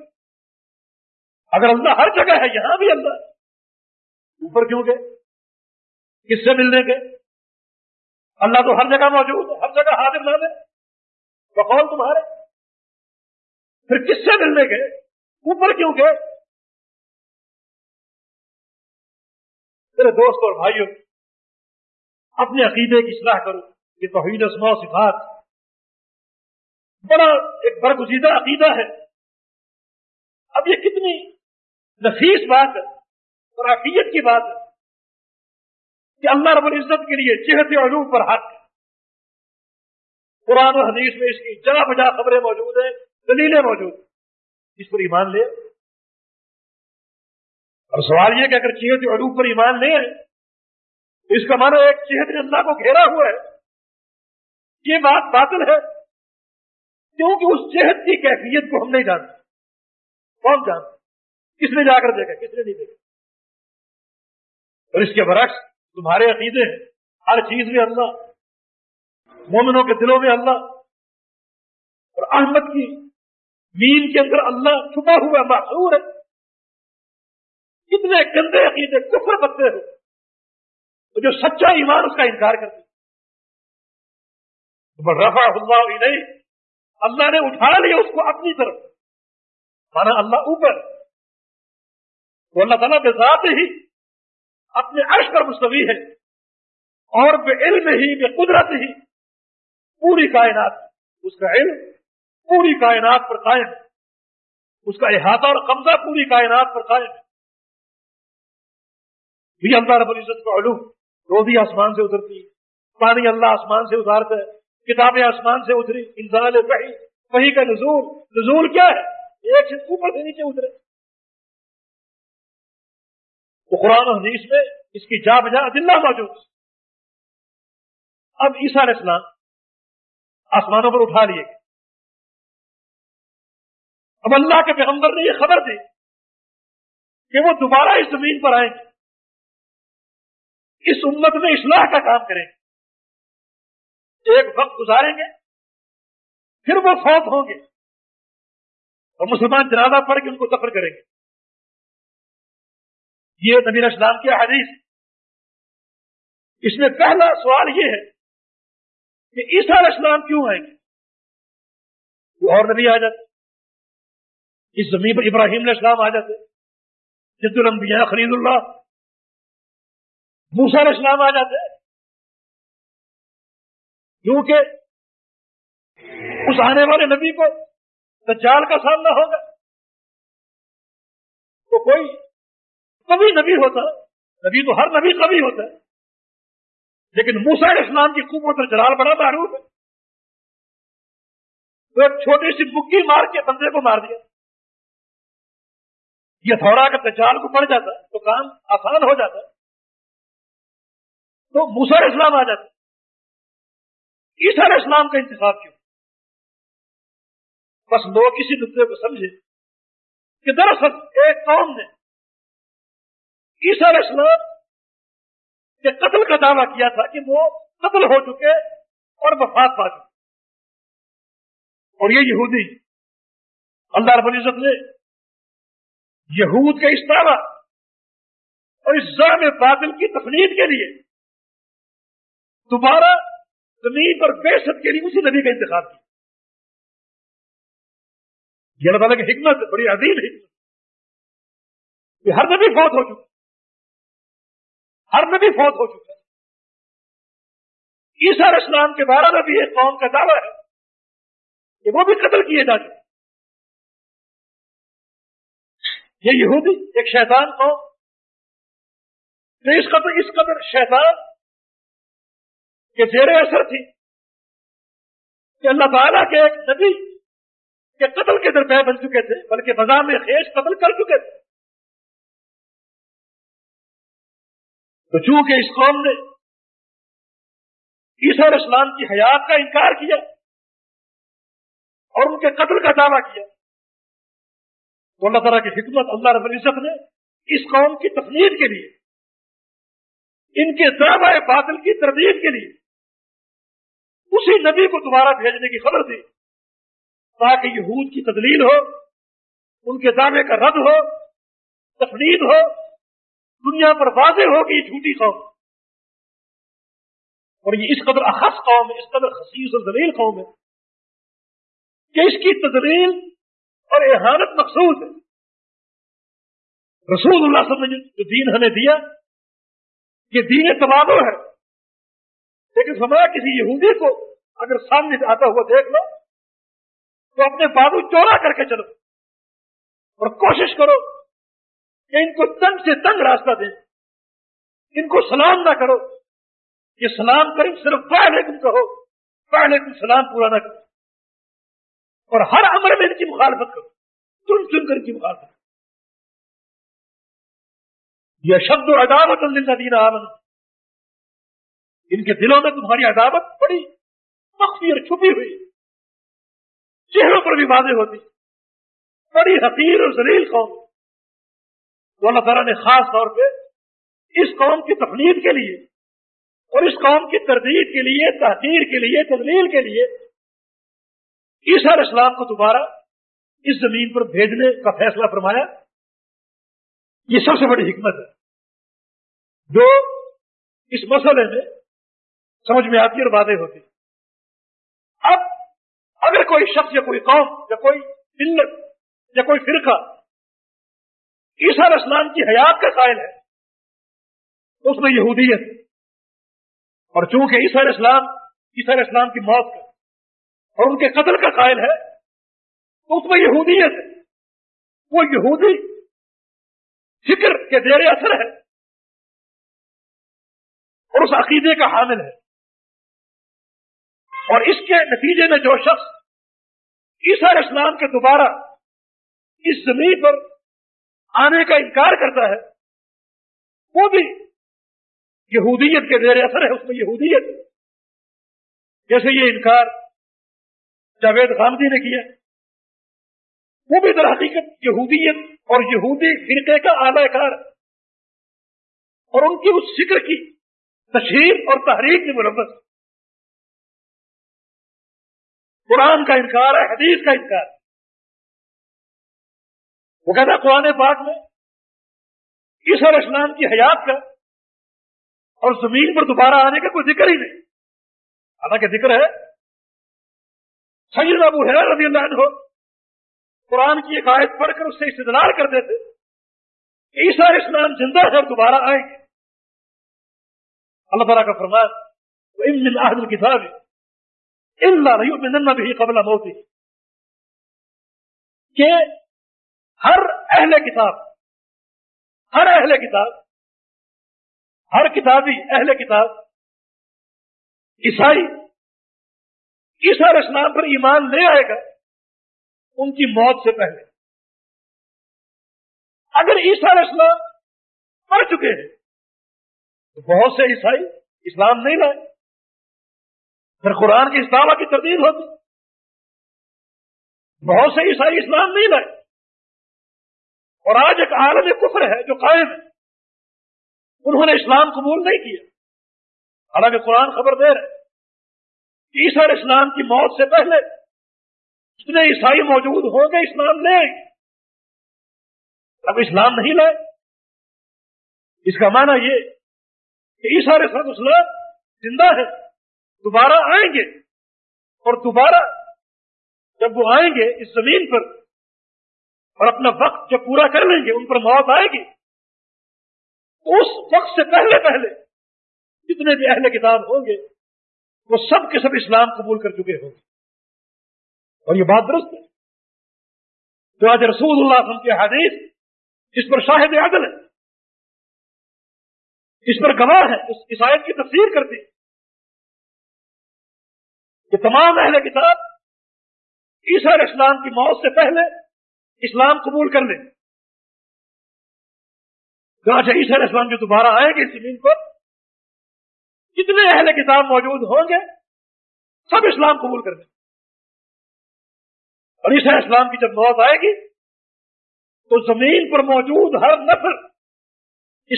S1: اگر اللہ ہر جگہ ہے یہاں بھی اللہ اوپر کیوں گئے کس سے ملنے گئے اللہ تو ہر جگہ موجود ہے ہر جگہ حاضر نہ دے بقول تمہارے پھر کس سے ملنے گئے اوپر کیوں گئے میرے دوست اور بھائیوں اپنے عقیدے کی صلاح کرو یہ تو و صفات بڑا ایک برگزیدہ عقیدہ ہے اب یہ کتنی نفیس بات ہے اور عقیت کی بات ہے کہ اللہ رب العزت کے لیے چہتے اور حق ہے قرآن و حدیث میں اس کی جا بجا خبریں موجود ہیں دلیلیں موجود ہیں اس پر ایمان لے اور سوال یہ کہ اگر چیت کہوب پر ایمان لے چیت اللہ کو گھیرا ہوا ہے یہ بات باطل ہے کیونکہ اس چہت کی کیفیت کو ہم نہیں جانتے کون جانتے کس نے جا کر دیکھا کس نے نہیں دیکھا اور اس کے برعکس تمہارے عقیدے ہیں ہر چیز میں اللہ مومنوں کے دلوں میں اللہ اور احمد کی مین کے اندر اللہ چھپا ہوا معصور ہے کتنے گندے عقیدے کفر بتے ہو جو سچا ایمان اس کا انکار کرتے رفا اللہ ہی نہیں اللہ نے اٹھا لیا اس کو اپنی طرف مانا اللہ اوپر وہ اللہ تعالیٰ بے ذات ہی اپنے عرش پر مستوی ہے اور بے علم ہی بے قدرت ہی پوری کائنات اس کا علم پوری کائنات پر قائم اس کا احاطہ اور قبضہ پوری کائنات پر قائم بھی اللہ رب العزت کا علوم روزی آسمان سے اترتی پانی اللہ آسمان سے اتارتا ہے کتابیں آسمان سے اتری انسان وہی کا نزول نزول کیا ہے ایک اوپر سے نیچے اترے تو قرآن و حدیث میں اس کی جا بجا دلہ موجود اب علیہ السلام آسمانوں پر اٹھا لیے گئے اب اللہ کے پیغمبر نے یہ خبر دی کہ وہ دوبارہ اس زمین پر آئیں گے اس امت میں اصلاح کا کام کریں گے ایک وقت گزاریں گے پھر وہ فوت ہوں گے اور مسلمان جنازہ پڑھ کے ان کو سفر کریں گے یہ نبیر اسلام کی حدیث اس میں پہلا سوال یہ ہے کہ اسلام کیوں آئیں گے کوئی اور نبی آ جاتے اس زمین پر ابراہیم علیہ السلام آ جاتے جد الانبیاء خلید اللہ موسا علیہ السلام آ جاتے کیونکہ اس آنے والے نبی کو دجال کا سامنا ہوگا تو کوئی کبھی نبی ہوتا نبی تو ہر نبی کبھی ہوتا ہے لیکن موسا علیہ السلام کی قوت اور جلال بڑا معروف ہے تو ایک چھوٹی سی بکی مار کے بندے کو مار دیا یہ تھوڑا تجال کو پڑ جاتا تو کام آسان ہو جاتا تو موسا علیہ السلام آ جاتا علیہ السلام کا انتخاب کیوں بس لوگ کسی نقطے کو سمجھے کہ دراصل ایک قوم نے علیہ السلام کہ قتل کا دعویٰ کیا تھا کہ وہ قتل ہو چکے اور وفات پا چکے اور یہ یہودی اللہ رب العزت نے یہود کا استعمال اور اس ضام بادل کی تفریح کے لیے دوبارہ زمین پر بے کے لیے اسی نبی کا انتخاب کیا یہ اللہ تعالیٰ کی حکمت بڑی عظیم حکمت ہر نبی فوت ہو چکی ہر نبی فوت ہو چکا ہے عسر اسلام کے بارے میں بھی ایک قوم کا دعویٰ ہے کہ وہ بھی قتل کیے یہ یہودی ایک شیطان قوم اس قدر اس قدر شیطان کے زیر اثر تھی کہ اللہ تعالیٰ کے ایک نبی کے قتل کے درپے بن چکے تھے بلکہ بازار میں خیش قتل کر چکے تھے تو چونکہ اس قوم نے اسلام کی حیات کا انکار کیا اور ان کے قتل کا دعویٰ کیا تو اللہ تعالیٰ کی حکمت اللہ رب العزت نے اس قوم کی تقریر کے لیے ان کے دعوی باطل کی تردید کے لیے اسی نبی کو دوبارہ بھیجنے کی خبر دی تاکہ یہود کی تدلیل ہو ان کے دعوے کا رد ہو تقریب ہو دنیا پر واضح ہوگی جھوٹی قوم اور یہ اس قدر اخص قوم ہے اس قدر خصیص اور قوم ہے کہ اس کی اور احانت مقصود ہے رسول اللہ صلی اللہ وسلم نے جو دین ہمیں دیا یہ دین تبادل ہے لیکن ہمارا کسی یہودی کو اگر سامنے آتا ہوا دیکھ لو تو اپنے بادو چورا کر کے چلو اور کوشش کرو کہ ان کو تنگ سے تنگ راستہ دیں ان کو سلام نہ کرو یہ سلام کریں صرف پہلے تم کہو پہلے تم سلام پورا نہ کرو اور ہر عمر میں ان کی مخالفت کرو تم سن کر ان کی مخالفت کرو یہ شبد و عدابت اللہ دینا ان کے دلوں میں تمہاری عدابت بڑی مخفی اور چھپی ہوئی چہروں پر بھی واضح ہوتی بڑی حقیر اور زلیل قوم اللہ تعالیٰ نے خاص طور پہ اس قوم کی تقلید کے لیے اور اس قوم کی تردید کے لیے تحقیر کے لیے تدلیل کے لیے اسلام کو دوبارہ اس زمین پر بھیجنے کا فیصلہ فرمایا یہ سب سے بڑی حکمت ہے جو اس مسئلے میں سمجھ میں آتی اور واضح ہوتی اب اگر کوئی شخص یا کوئی قوم یا کوئی ملت یا کوئی فرقہ عیسا اسلام کی حیات کا قائل ہے اس میں یہودیت اور چونکہ السلام اسلام علیہ اسلام کی موت کا اور ان کے قتل کا قائل ہے اس میں یہودیت ہے وہ یہودی فکر کے دیر اثر ہے اور اس عقیدے کا حامل ہے اور اس کے نتیجے میں جو شخص عیسا اسلام کے دوبارہ اس زمین پر آنے کا انکار کرتا ہے وہ بھی یہودیت کے زیر اثر ہے اس میں یہودیت جیسے یہ انکار جاوید خامدی نے کیا وہ بھی در حقیقت یہودیت اور یہودی فرقے کا اعلی کار اور ان کی اس فکر کی تشہیر اور تحریر کی مرمت قرآن کا انکار ہے حدیث کا انکار وہ کہتا قرآن پاک میں اس اور اسلام کی حیات کا اور زمین پر دوبارہ آنے کا کوئی ذکر ہی نہیں حالانکہ ذکر ہے سید رضی اللہ عنہ قرآن کی ایک آیت پڑھ کر اس سے استدار کرتے تھے ایسا اسلام زندہ ہے اور دوبارہ آئیں گے اللہ تعالیٰ کا فرمان کتاب بھی قبل موتی کہ ہر اہل کتاب ہر اہل کتاب ہر کتابی اہل کتاب عیسائی عرس اسلام پر ایمان لے آئے گا ان کی موت سے پہلے اگر عیسا اسلام پڑھ چکے ہیں تو بہت سے عیسائی اسلام نہیں لائے پھر قرآن کی اسلامہ کی تردید ہوتی بہت سے عیسائی اسلام نہیں لائے اور آج ایک عالم کفر ہے جو قائم ہے انہوں نے اسلام قبول نہیں کیا حالانکہ قرآن خبر دے رہے عید اسلام کی موت سے پہلے جتنے عیسائی موجود ہوں گے اسلام آئیں گے اب اسلام نہیں لائے اس کا معنی یہ کہ اسلام زندہ ہے دوبارہ آئیں گے اور دوبارہ جب وہ آئیں گے اس زمین پر اور اپنا وقت جو پورا کر لیں گے ان پر موت آئے گی اس وقت سے پہلے پہلے جتنے بھی اہل کتاب ہوں گے وہ سب کے سب اسلام قبول کر چکے ہوں گے اور یہ بات درست ہے تو آج رسول اللہ کے حدیث اس پر شاہد عادل ہے اس پر گواہ ہے اس عیسائیت کی تفسیر کرتی کہ تمام اہل کتاب عیش اسلام کی موت سے پہلے اسلام قبول کر لیں علیہ السلام جو دوبارہ آئیں گے اس زمین پر جتنے اہل کتاب موجود ہوں گے سب اسلام قبول کر لیں اور علیہ اسلام کی جب موت آئے گی تو زمین پر موجود ہر نفر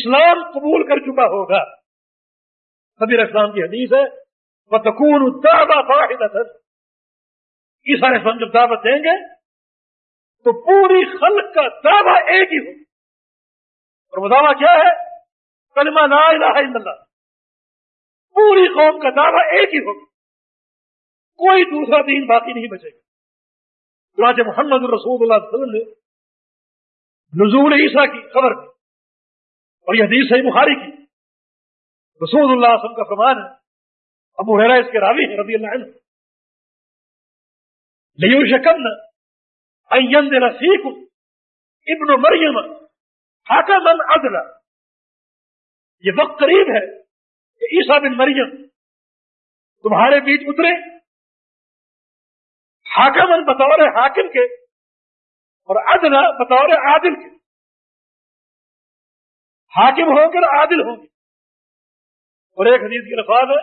S1: اسلام قبول کر چکا ہوگا سبیر اسلام کی حدیث ہے بتکور باہ عیسیٰ عیسا السلام جب دعوت دیں گے تو پوری خلق کا دعویٰ ایک ہی ہو اور وہ دعویٰ کیا ہے کلمہ لا الہ الا اللہ پوری قوم کا دعویٰ ایک ہی ہوگا کوئی دوسرا دین باقی نہیں بچے گا راج محمد رسول اللہ علیہ وسلم نزول عیسیٰ کی خبر میں اور یہ حدیث صحیح بخاری کی رسول اللہ علیہ وسلم کا فرمان ہے ابو حیرا اس کے راوی ہیں رضی اللہ عنہ نیو شکن سیکھ ابن و مریمن من ادنا یہ وقت قریب ہے کہ عیسا بن مریم تمہارے بیچ اترے من بطور حاکم کے اور ادنا بطور عادل کے حاکم ہوں گے اور عادل ہوں گے اور ایک حدیث کے الفاظ ہے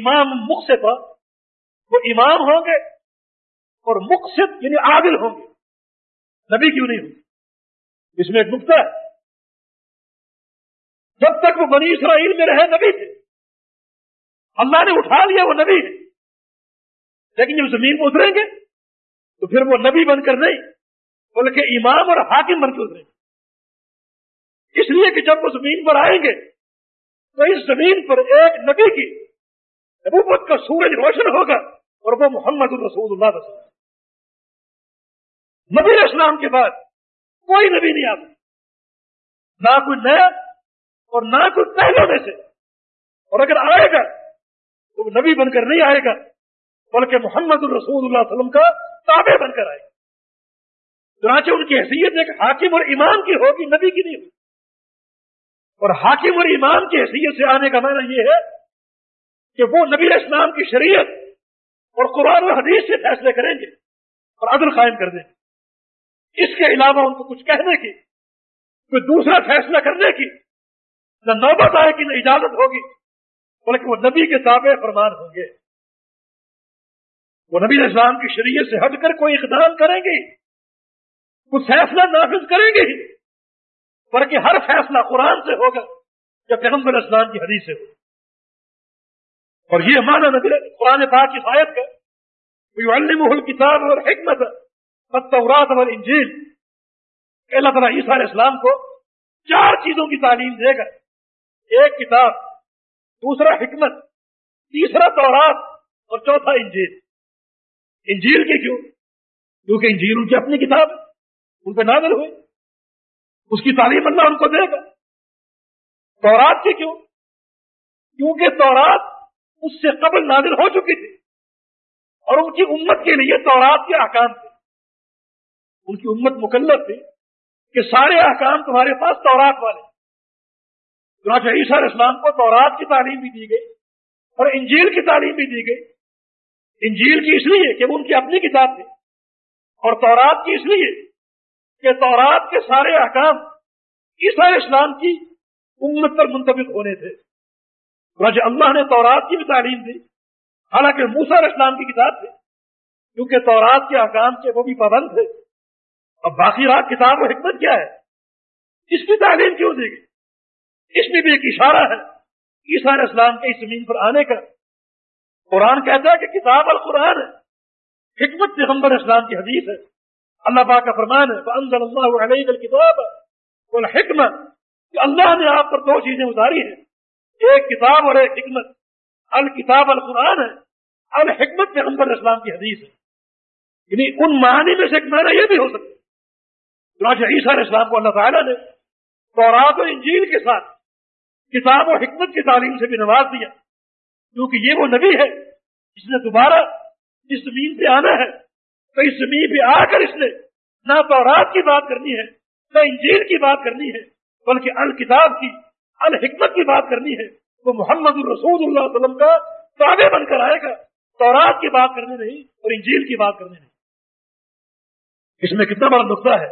S1: امام مکھ سے وہ امام ہوں گے اور مقصد یعنی عادل ہوں گے نبی کیوں نہیں ہوں گے اس میں ایک نقطہ جب تک وہ بنی اسرائیل میں رہے نبی تھے اللہ نے اٹھا لیا وہ نبی ہے لیکن جب زمین میں اتریں گے تو پھر وہ نبی بن کر نہیں بلکہ امام اور حاکم بن کر اس لیے کہ جب وہ زمین پر آئیں گے تو اس زمین پر ایک نبی کی نبوت کا سورج روشن ہوگا اور وہ محمد الرسول اللہ رسول نبی اسلام کے بعد کوئی نبی نہیں آتا نہ کوئی نیا اور نہ کوئی پہلو میں سے اور اگر آئے گا تو نبی بن کر نہیں آئے گا بلکہ محمد الرسول اللہ علیہ وسلم کا تابع بن کر آئے گا چنانچہ ان کی حیثیت ایک حاکم اور امام کی ہوگی نبی کی نہیں ہوگی اور حاکم اور امام کی حیثیت سے آنے کا معنی یہ ہے کہ وہ نبی اسلام کی شریعت اور قرآن و حدیث سے فیصلے کریں گے اور عدل قائم کر دیں گے اس کے علاوہ ان کو کچھ کہنے کی کوئی دوسرا فیصلہ کرنے کی نہ نوبت آئے کی نہ اجازت ہوگی بلکہ وہ نبی کے تابع فرمان ہوں گے وہ نبی اسلام کی شریعت سے ہٹ کر کوئی اقدام کریں گے کچھ فیصلہ نافذ کریں گے ہی بلکہ ہر فیصلہ قرآن سے ہوگا یا پیغمبر اسلام کی حدیث سے ہوگا اور یہ ہمارا نبی قرآن پاک کی شاید کا کوئی علم الکتاب اور حکمت ہے اور انجیل عیسیٰ علیہ السلام کو چار چیزوں کی تعلیم دے گا ایک کتاب دوسرا حکمت تیسرا تورات اور چوتھا انجیل انجیل کی کیوں کیونکہ انجیل ان کی اپنی کتاب ان پہ نازل ہوئی اس کی تعلیم اللہ ان کو دے گا تورات کیوں کیونکہ تورات اس سے قبل نازل ہو چکی تھی اور ان کی امت کے لیے تورات کے احکام تھے ان کی امت مکلف تھی کہ سارے احکام تمہارے پاس تورات عیسیٰ علیہ السلام کو تورات کی تعلیم بھی دی گئی اور انجیل کی تعلیم بھی دی گئی انجیل کی اس لیے کہ وہ ان کی اپنی کتاب تھی اور تورات کی اس لیے کہ تورات کے سارے احکام عیسیٰ علیہ السلام کی امت پر منتقل ہونے تھے روجر اللہ نے تورات کی بھی تعلیم دی حالانکہ علیہ السلام کی کتاب تھی کیونکہ تورات کے احکام کے وہ بھی پابند تھے اب باقی رات کتاب و حکمت کیا ہے اس کی تعلیم کیوں دی گئی اس میں بھی ایک اشارہ ہے علیہ اسلام کے اس زمین پر آنے کا قرآن کہتا ہے کہ کتاب القرآن ہے حکمت پیغمبر اسلام کی حدیث ہے اللہ پاک کا فرمان ہے علی بالکل کہ اللہ نے آپ پر دو چیزیں اتاری ہیں ایک کتاب اور ایک حکمت الکتاب القرآن ہے الحکمت پیغمبر اسلام کی حدیث ہے یعنی ان معنی میں سے ایک معنی یہ بھی ہو سکتا ہے چنانچہ عیسیٰ علیہ السلام کو اللہ تعالیٰ نے تورات و انجیل کے ساتھ کتاب و حکمت کی تعلیم سے بھی نواز دیا کیونکہ یہ وہ نبی ہے جس نے دوبارہ اس زمین پہ آنا ہے تو اس زمین پہ آ کر اس نے نہ تورات کی بات کرنی ہے نہ انجیل کی بات کرنی ہے بلکہ الکتاب کی الحکمت کی بات کرنی ہے وہ محمد الرسول اللہ علیہ وسلم کا تابع بن کر آئے گا تورات کی بات کرنے نہیں اور انجیل کی بات کرنے نہیں اس میں کتنا بڑا نقطہ ہے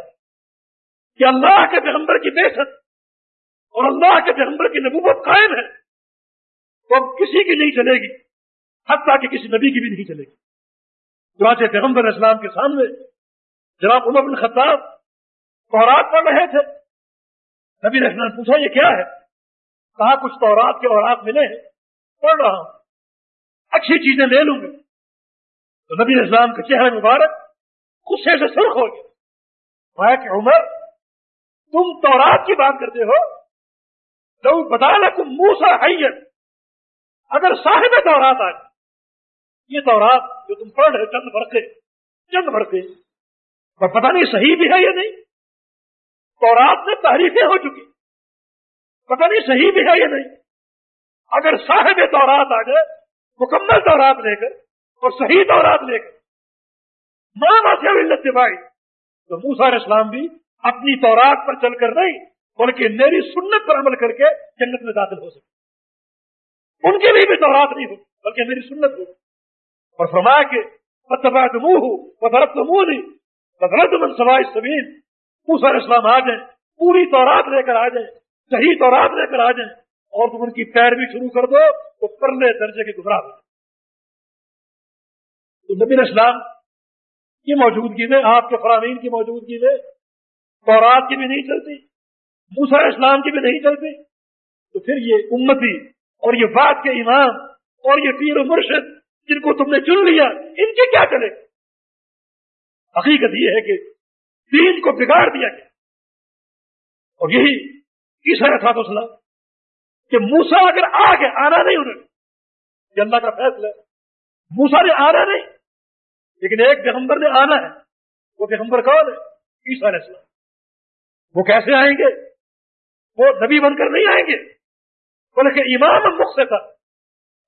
S1: کہ اللہ کے پیغمبر کی بے اور اللہ کے پیغمبر کی نبوت قائم ہے تو اب کسی کی نہیں چلے گی حتیٰ کہ کسی نبی کی بھی نہیں چلے گی پیغمبر اسلام کے سامنے جناب بن خطاب تورات پڑھ رہے تھے نبی اسلام نے پوچھا یہ کیا ہے کہا کچھ تورات کے اورات ملے ہیں پڑھ رہا ہوں اچھی چیزیں لے لوں گی تو نبی اسلام کا چہرہ مبارک غصے سے سرخ ہو گیا کہ عمر تم تورات کی بات کرتے ہو تو بتا رہا تم منسا اگر صاحب تورات آ یہ تورات جو تم پڑھ رہے چند برقے چند برقے اور پتہ نہیں صحیح بھی ہے یا نہیں تورات میں تحریفیں ہو چکی پتا نہیں صحیح بھی ہے یا نہیں اگر صاحب تورات آ گئے مکمل تورات لے کر اور صحیح تورات لے کر ماں سے دبائی تو موسا علیہ السلام بھی اپنی تورات پر چل کر نہیں بلکہ میری سنت پر عمل کر کے جنت میں داخل ہو سکے ان کے لیے بھی تورات نہیں ہو بلکہ میری سنت ہو اور فرمایا کہ اسلام آ جائیں پوری تورات لے کر آ جائیں صحیح تورات لے کر آ جائیں اور تم ان کی پیروی شروع کر دو تو پرلے درجے کے تو نبی اسلام کی موجودگی میں آپ کے فرامین کی موجودگی میں تورات بھی نہیں چلتی موسا اسلام کی بھی نہیں چلتے تو پھر یہ امتی اور یہ بات کے امام اور یہ پیر و مرشد جن کو تم نے چن لیا ان کے کیا کرے حقیقت یہ ہے کہ دین کو بگاڑ دیا گیا اور یہی تیسرا تھا تو سنا کہ موسا اگر آ کے آنا نہیں انہوں نے یہ اللہ کا فیصلہ موسا نے آنا نہیں لیکن ایک پیغمبر نے آنا ہے وہ پیغمبر کون ہے عیسا نے سلام وہ کیسے آئیں گے وہ نبی بن کر نہیں آئیں گے بلکہ امام مخت تھا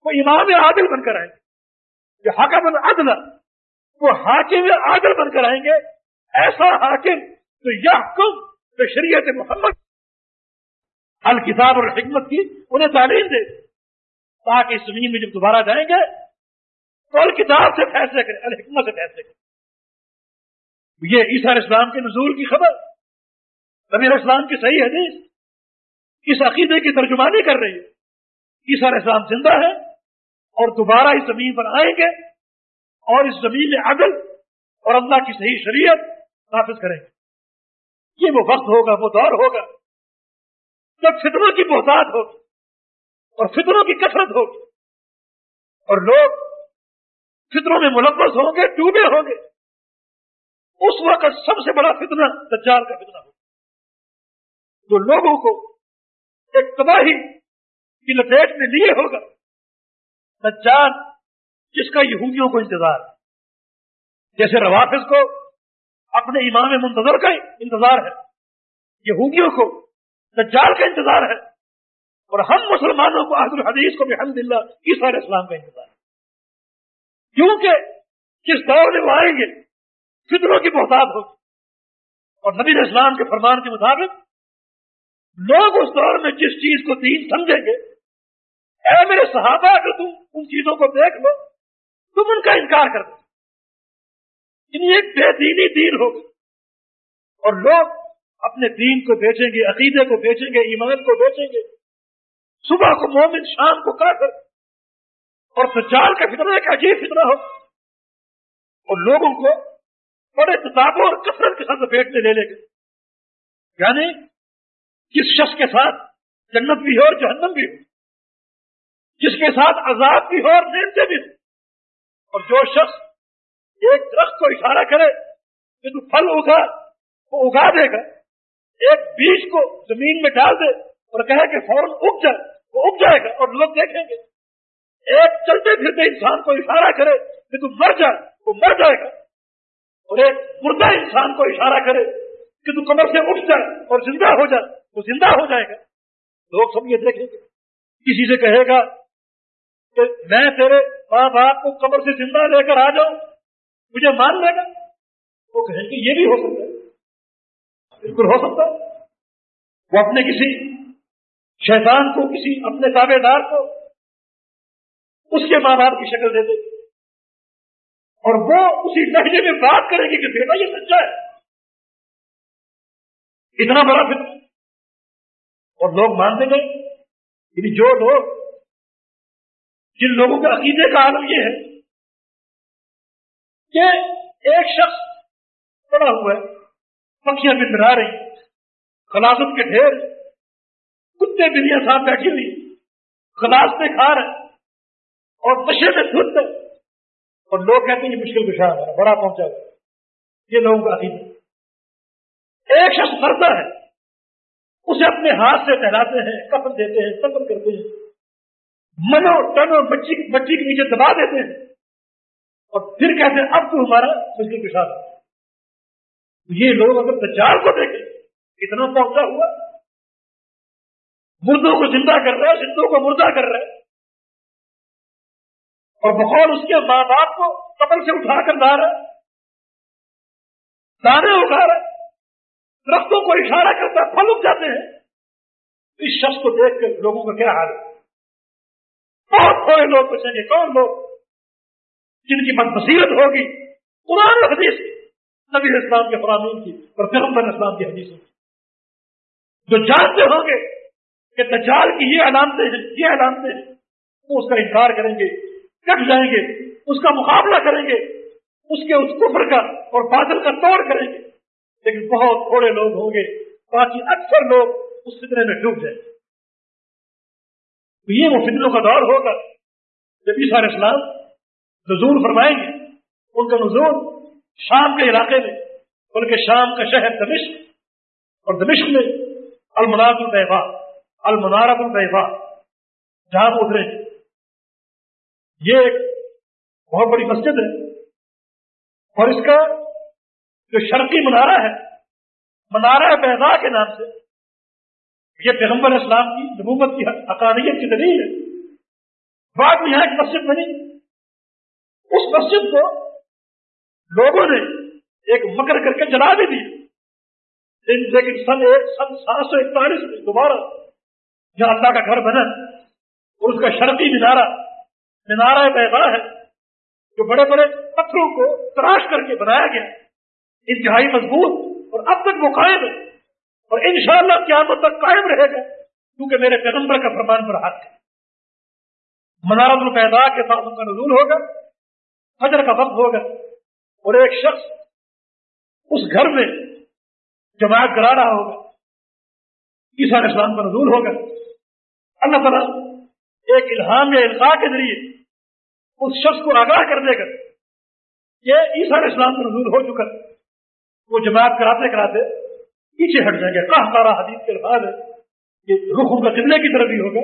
S1: وہ امام عادل بن کر آئیں گے جو حاکم عدل وہ حاکم عادل بن کر آئیں گے ایسا حاکم تو یا حکم تو شریعت محمد الکتاب اور حکمت کی انہیں تعلیم دے تاکہ اس زمین میں جب دوبارہ جائیں گے تو الکتاب سے فیصلے کریں الحکمت سے فیصلے کریں یہ عیسیٰ اسلام کے نزول کی خبر نبی علیہ السلام کی صحیح حدیث اس عقیدے کی ترجمانی کر رہی ہے عیسیٰ علیہ السلام زندہ ہے اور دوبارہ اس زمین پر آئیں گے اور اس زمین عدل اور اللہ کی صحیح شریعت نافذ کریں گے یہ وہ وقت ہوگا وہ دور ہوگا جب فطروں کی بہتات ہوگی اور فطروں کی کثرت ہوگی اور لوگ فطروں میں ملوث ہوں گے ڈوبے ہوں گے اس وقت سب سے بڑا فتنہ دجال کا فتنہ ہوگا لوگوں کو ایک تباہی کی لپیٹ میں لیے ہوگا نہ جس کا یہودیوں کو انتظار ہے جیسے روافظ کو اپنے امام منتظر کا انتظار ہے یہودیوں کو نہ کا انتظار ہے اور ہم مسلمانوں کو حضر الحدیث کو بھی الحمد للہ اس سارے اسلام کا انتظار ہے کیونکہ کس دور میں وہ آئیں گے فطروں کی محتاط ہوگی اور نبی اسلام کے فرمان کے مطابق لوگ اس دور میں جس چیز کو دین سمجھیں گے اے میرے صحابہ اگر تم ان چیزوں کو دیکھ لو تم ان کا انکار کر دو یعنی ایک بے دینی دین ہوگا اور لوگ اپنے دین کو بیچیں گے عقیدے کو بیچیں گے ایمان کو بیچیں گے صبح کو مومن شام کو کافر کر اور فار کا فطرہ ایک عجیب فطرہ ہو اور لوگوں کو بڑے کتابوں اور کثرت کے ساتھ بیٹھنے لے لے گے یعنی کس شخص کے ساتھ جنت بھی ہو اور جہنم بھی ہو جس کے ساتھ عذاب بھی ہو اور نیمتے بھی ہو اور جو شخص ایک درخت کو اشارہ کرے کہ تو پھل اگا وہ اگا دے گا ایک بیج کو زمین میں ڈال دے اور کہے کہ فوراً اگ جائے وہ اگ جائے گا اور لوگ دیکھیں گے ایک چلتے پھرتے انسان کو اشارہ کرے کہ تو مر جائے وہ مر جائے گا اور ایک مردہ انسان کو اشارہ کرے کہ تو کمر سے اٹھ جائے اور زندہ ہو جائے وہ زندہ ہو جائے گا لوگ سب یہ دیکھیں گے کسی سے کہے گا کہ میں تیرے ماں باپ کو قبر سے زندہ لے کر آ جاؤں مجھے مان لے گا وہ کہیں گے یہ بھی ہو سکتا ہے بالکل ہو سکتا ہے وہ اپنے کسی شیطان کو کسی اپنے دعوے دار کو اس کے ماں باپ کی شکل دے دے اور وہ اسی لہجے میں بات کریں گے کہ بیٹا یہ سچا ہے اتنا بڑا فتنہ اور لوگ مانتے نہیں یعنی جو لوگ جن لوگوں کے عقیدے کا عالم یہ ہے کہ ایک شخص پڑا ہوا ہے پکیاں بھی برا رہی خلاصت کے ڈھیر کتے بلیاں ساتھ بیٹھی ہوئی خلاس میں کھا رہے اور پشے میں دے اور لوگ کہتے ہیں یہ مشکل ہے بڑا پہنچا یہ لوگوں کا عقیدہ ایک شخص مرتا ہے اسے اپنے ہاتھ سے ٹہراتے ہیں قتل دیتے ہیں تبر کرتے ہیں منو ٹنو بچی بچی کے نیچے دبا دیتے ہیں اور پھر کہتے ہیں اب تو ہمارا سنجوپ اشارا یہ لوگ اگر پرچار کو دیکھیں اتنا پہنچا ہوا مردوں کو زندہ کر رہا ہے زندوں کو مردہ کر رہا ہے اور بخور اس کے ماں باپ کو قبل سے اٹھا کر لا رہا ہے دانے اٹھا رہا ہے رستوں کو اشارہ کرتا ہے پھلک جاتے ہیں اس شخص کو دیکھ کر لوگوں کا کیا حال ہے بہت تھوڑے لوگ پوچھیں گے کون لوگ جن کی من بصیرت ہوگی قرآن حدیث نبی اسلام کے فرامین کی اور پیغمبر اسلام کی حدیثوں کی جو جانتے ہوں گے کہ دجال کی یہ علامتیں ہیں یہ علامتیں ہیں وہ اس کا انکار کریں گے کٹ جائیں گے اس کا مقابلہ کریں گے اس کے اس کفر کا اور بادل کا توڑ کریں گے لیکن بہت تھوڑے لوگ ہوں گے باقی اکثر لوگ اس فطرے میں ڈوب جائیں یہ وہ فطروں کا دور ہوگا جب اسلام فرمائیں گے ان کا شام کے علاقے میں بلکہ شام کا شہر دمشق اور دمشق میں المناد الفبا المنارب الفا جہاں وہ اترے یہ ایک بہت بڑی مسجد ہے اور اس کا جو شرقی منارہ ہے منارہ بیضا کے نام سے یہ پیغمبر اسلام کی نبوت کی کی دلیل ہے بعد میں یہاں ایک مسجد بنی اس مسجد کو لوگوں نے ایک مکر کر کے جلا بھی دی لیکن سن سن ایک سات سو اکتالیس میں دوبارہ جہاں اللہ کا گھر بنا اور اس کا شرقی منارہ منارہ بیضا ہے جو بڑے بڑے پتھروں کو تراش کر کے بنایا گیا انتہائی مضبوط اور اب تک وہ قائم ہے اور ان شاء اللہ کیا تک قائم رہے گا کیونکہ میرے پیغمبر کا فرمان پر ہاتھ ہے منارت الفیدا کے ساتھ ان کا نزول ہوگا فجر کا وقت ہوگا اور ایک شخص اس گھر میں جماعت کرا رہا ہوگا علیہ السلام کا نزول ہوگا اللہ تعالیٰ ایک الحام یا القاع کے ذریعے اس شخص کو آگاہ کر دے گا یہ علیہ السلام کا نزول ہو چکا وہ جماعت کراتے کراتے پیچھے ہٹ جائیں گے کہاں ہمارا حدیث کے الفاظ ہے کہ رخ ان کا قبلے کی طرف ہی ہوگا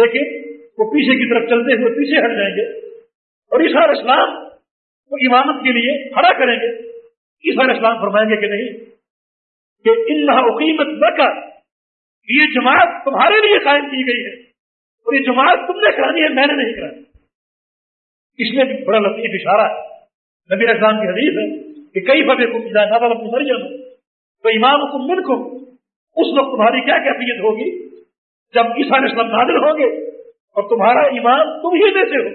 S1: لیکن وہ پیچھے کی طرف چلتے ہوئے پیچھے ہٹ جائیں گے اور اسلام وہ امامت کے لیے کھڑا کریں گے ہر اسلام فرمائیں گے کہ نہیں کہ اللہ یہ نہ کر یہ جماعت تمہارے لیے قائم کی گئی ہے اور یہ جماعت تم نے کرانی ہے میں نے نہیں کرانی اس بھی بڑا لطیف اشارہ ہے نبی اسلام کی حدیث ہے کہ کئی فبے کو مسری تو کو من کو اس وقت تمہاری کیا کیفیت ہوگی جب نادر ہوں گے اور تمہارا ایمان میں دیتے ہو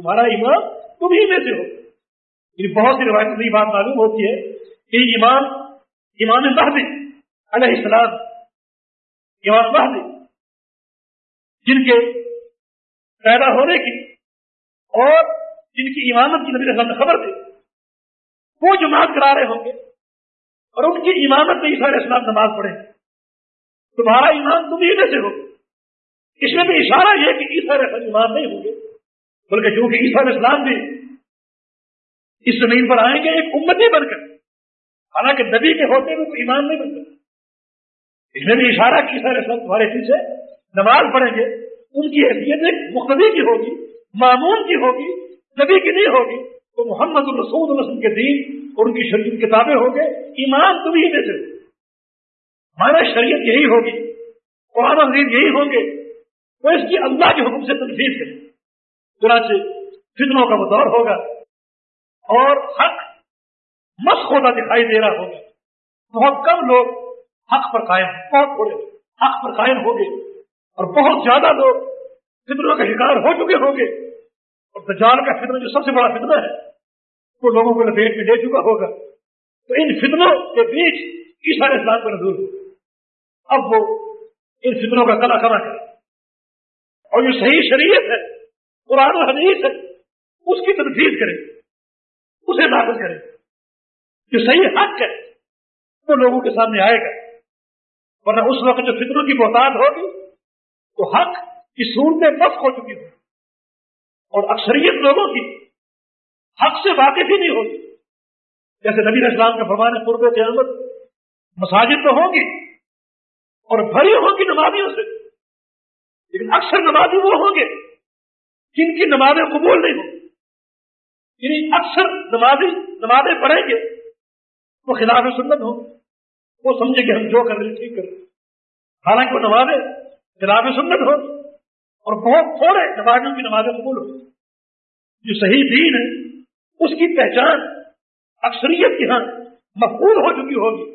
S1: تمہارا ایمان میں دیتے ہو یہ یعنی بہت سی روایت میں بات معلوم ہوتی ہے کہ ایمان مہدی علیہ السلام امام مہدی جن کے پیدا ہونے کی اور جن کی امامت کی نبی نے خبر وہ جماعت کرا رہے ہوں گے اور ان کی امامت میں علیہ اسلام نماز پڑھیں تمہارا ایمان تم میں سے ہوگا اس میں بھی اشارہ یہ کہ علیہ السلام امام نہیں ہوں گے بلکہ چونکہ عیسا السلام بھی اس زمین پر آئیں گے ایک امت ہی بن کر حالانکہ نبی کے ہوتے ہوئے کوئی ایمان نہیں بن سکتا اس میں بھی اشارہ کہ علیہ السلام تمہارے پیچھے نماز پڑھیں گے ان کی حیثیت ایک مختلف کی ہوگی معمول کی ہوگی نبی کی نہیں ہوگی تو محمد الرسود الرسم کے دین اور ان کی شریعت کتابیں ہوں گے ایمان تمہیں سے ہمارا شریعت یہی ہوگی قرآن یہی ہوں گے وہ اس کی اللہ کے حکم سے تنظیم چنانچہ فتنوں کا بطور ہوگا اور حق مس ہوتا دکھائی دے رہا ہوگا بہت کم لوگ حق پر قائم بہت تھوڑے حق پر قائم ہو گئے اور بہت زیادہ لوگ فتنوں کا شکار ہو چکے ہوں گے اور دجال کا فتنہ جو سب سے بڑا فتنہ ہے وہ لوگوں کو لپیٹ دے چکا ہوگا تو ان فتنوں کے بیچ سارے اسلام کو نظور ہوگا اب وہ ان فتنوں کا کلا کلا کرے اور جو صحیح شریعت ہے قرآن و حدیث ہے اس کی تنفیذ کرے اسے داخل کرے جو صحیح حق ہے وہ لوگوں کے سامنے آئے گا ورنہ اس وقت جو فطروں کی بہتان ہوگی تو حق کی صورتیں مفت ہو چکی ہوگی اور اکثریت لوگوں کی حق سے واقف ہی نہیں ہوتی جیسے نبی اسلام کا فرمان قرب کی قیامت مساجد تو ہوں گی اور بھری ہوں گی نمازیوں سے لیکن اکثر نمازی وہ ہوں گے جن کی نمازیں قبول نہیں ہوں یعنی اکثر نمازی نمازیں پڑھیں گے وہ خلاف سنت ہوں وہ سمجھے کہ ہم جو کر رہے ہیں ٹھیک کر رہے ہیں حالانکہ وہ نمازیں خلاف ہوں گی اور بہت تھوڑے نمازوں کی نمازیں قبول ہو جو صحیح دین ہے اس کی پہچان اکثریت کے ہاں مقبول ہو چکی ہوگی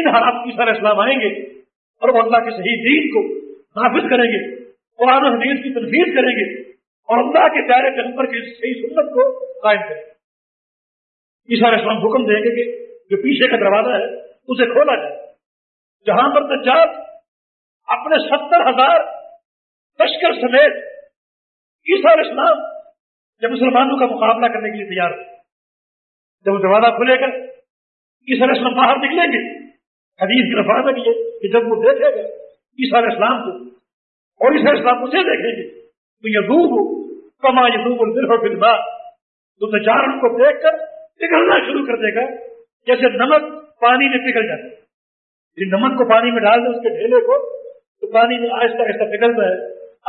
S1: ان حالات کی سارے اسلام آئیں گے اور وہ اللہ کے صحیح دین کو نافذ کریں گے قرآن و حدیث کی تنفیذ کریں گے اور اللہ کے پیارے پیغمبر کی صحیح سنت کو قائم کریں گے یہ سارے اسلام حکم دیں گے کہ جو پیچھے کا دروازہ ہے اسے کھولا جائے جہاں پر نجات اپنے ستر ہزار لشکر سمیت عیسیٰ علیہ اسلام جب مسلمانوں کا مقابلہ کرنے کے لیے تیار جب وہ دروازہ کھلے گا عیسیٰ علیہ اسلام باہر نکلیں گے حدیث کی یہ کہ جب وہ دیکھے گا علیہ اسلام کو اور اسے دیکھیں گے تو یہ دور اور چار کو دیکھ کر پگھلنا شروع کر دے گا جیسے نمک پانی میں پگھل جاتا ہے یعنی نمک کو پانی میں ڈال دیں اس کے ڈھیلے کو تو پانی میں آہستہ آہستہ پگھلتا ہے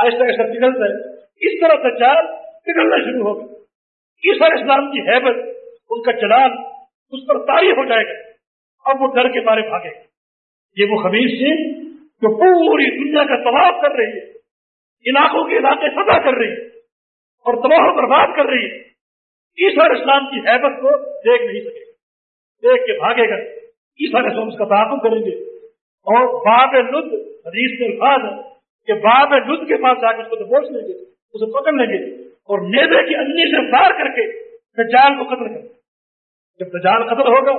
S1: آہستہ آہستہ پگھلتا ہے اس طرح دجال چار شروع ہوگا طرح اسلام کی حیبت ان کا جلال اس پر تاریخ ہو جائے گا اب وہ وہ ڈر کے بھاگے یہ خبر سے جو پوری دنیا کا کر رہی ہے علاقوں کے علاقے فتح کر رہی ہے اور تباہ و برباد کر رہی ہے اس طرح اسلام کی حیبت کو دیکھ نہیں سکے دیکھ کے بھاگے گا اس طرح اسلام اس کا تعاون کریں گے اور باب لطف حدیث الفاظ ہے کہ باب لدھ کے پاس جا کے اس کو دبوس لیں گے اسے پکڑ لیں گے اور نیبے کی انی سے مار کر کے دجال کو قتل کر جب دجال قتل ہوگا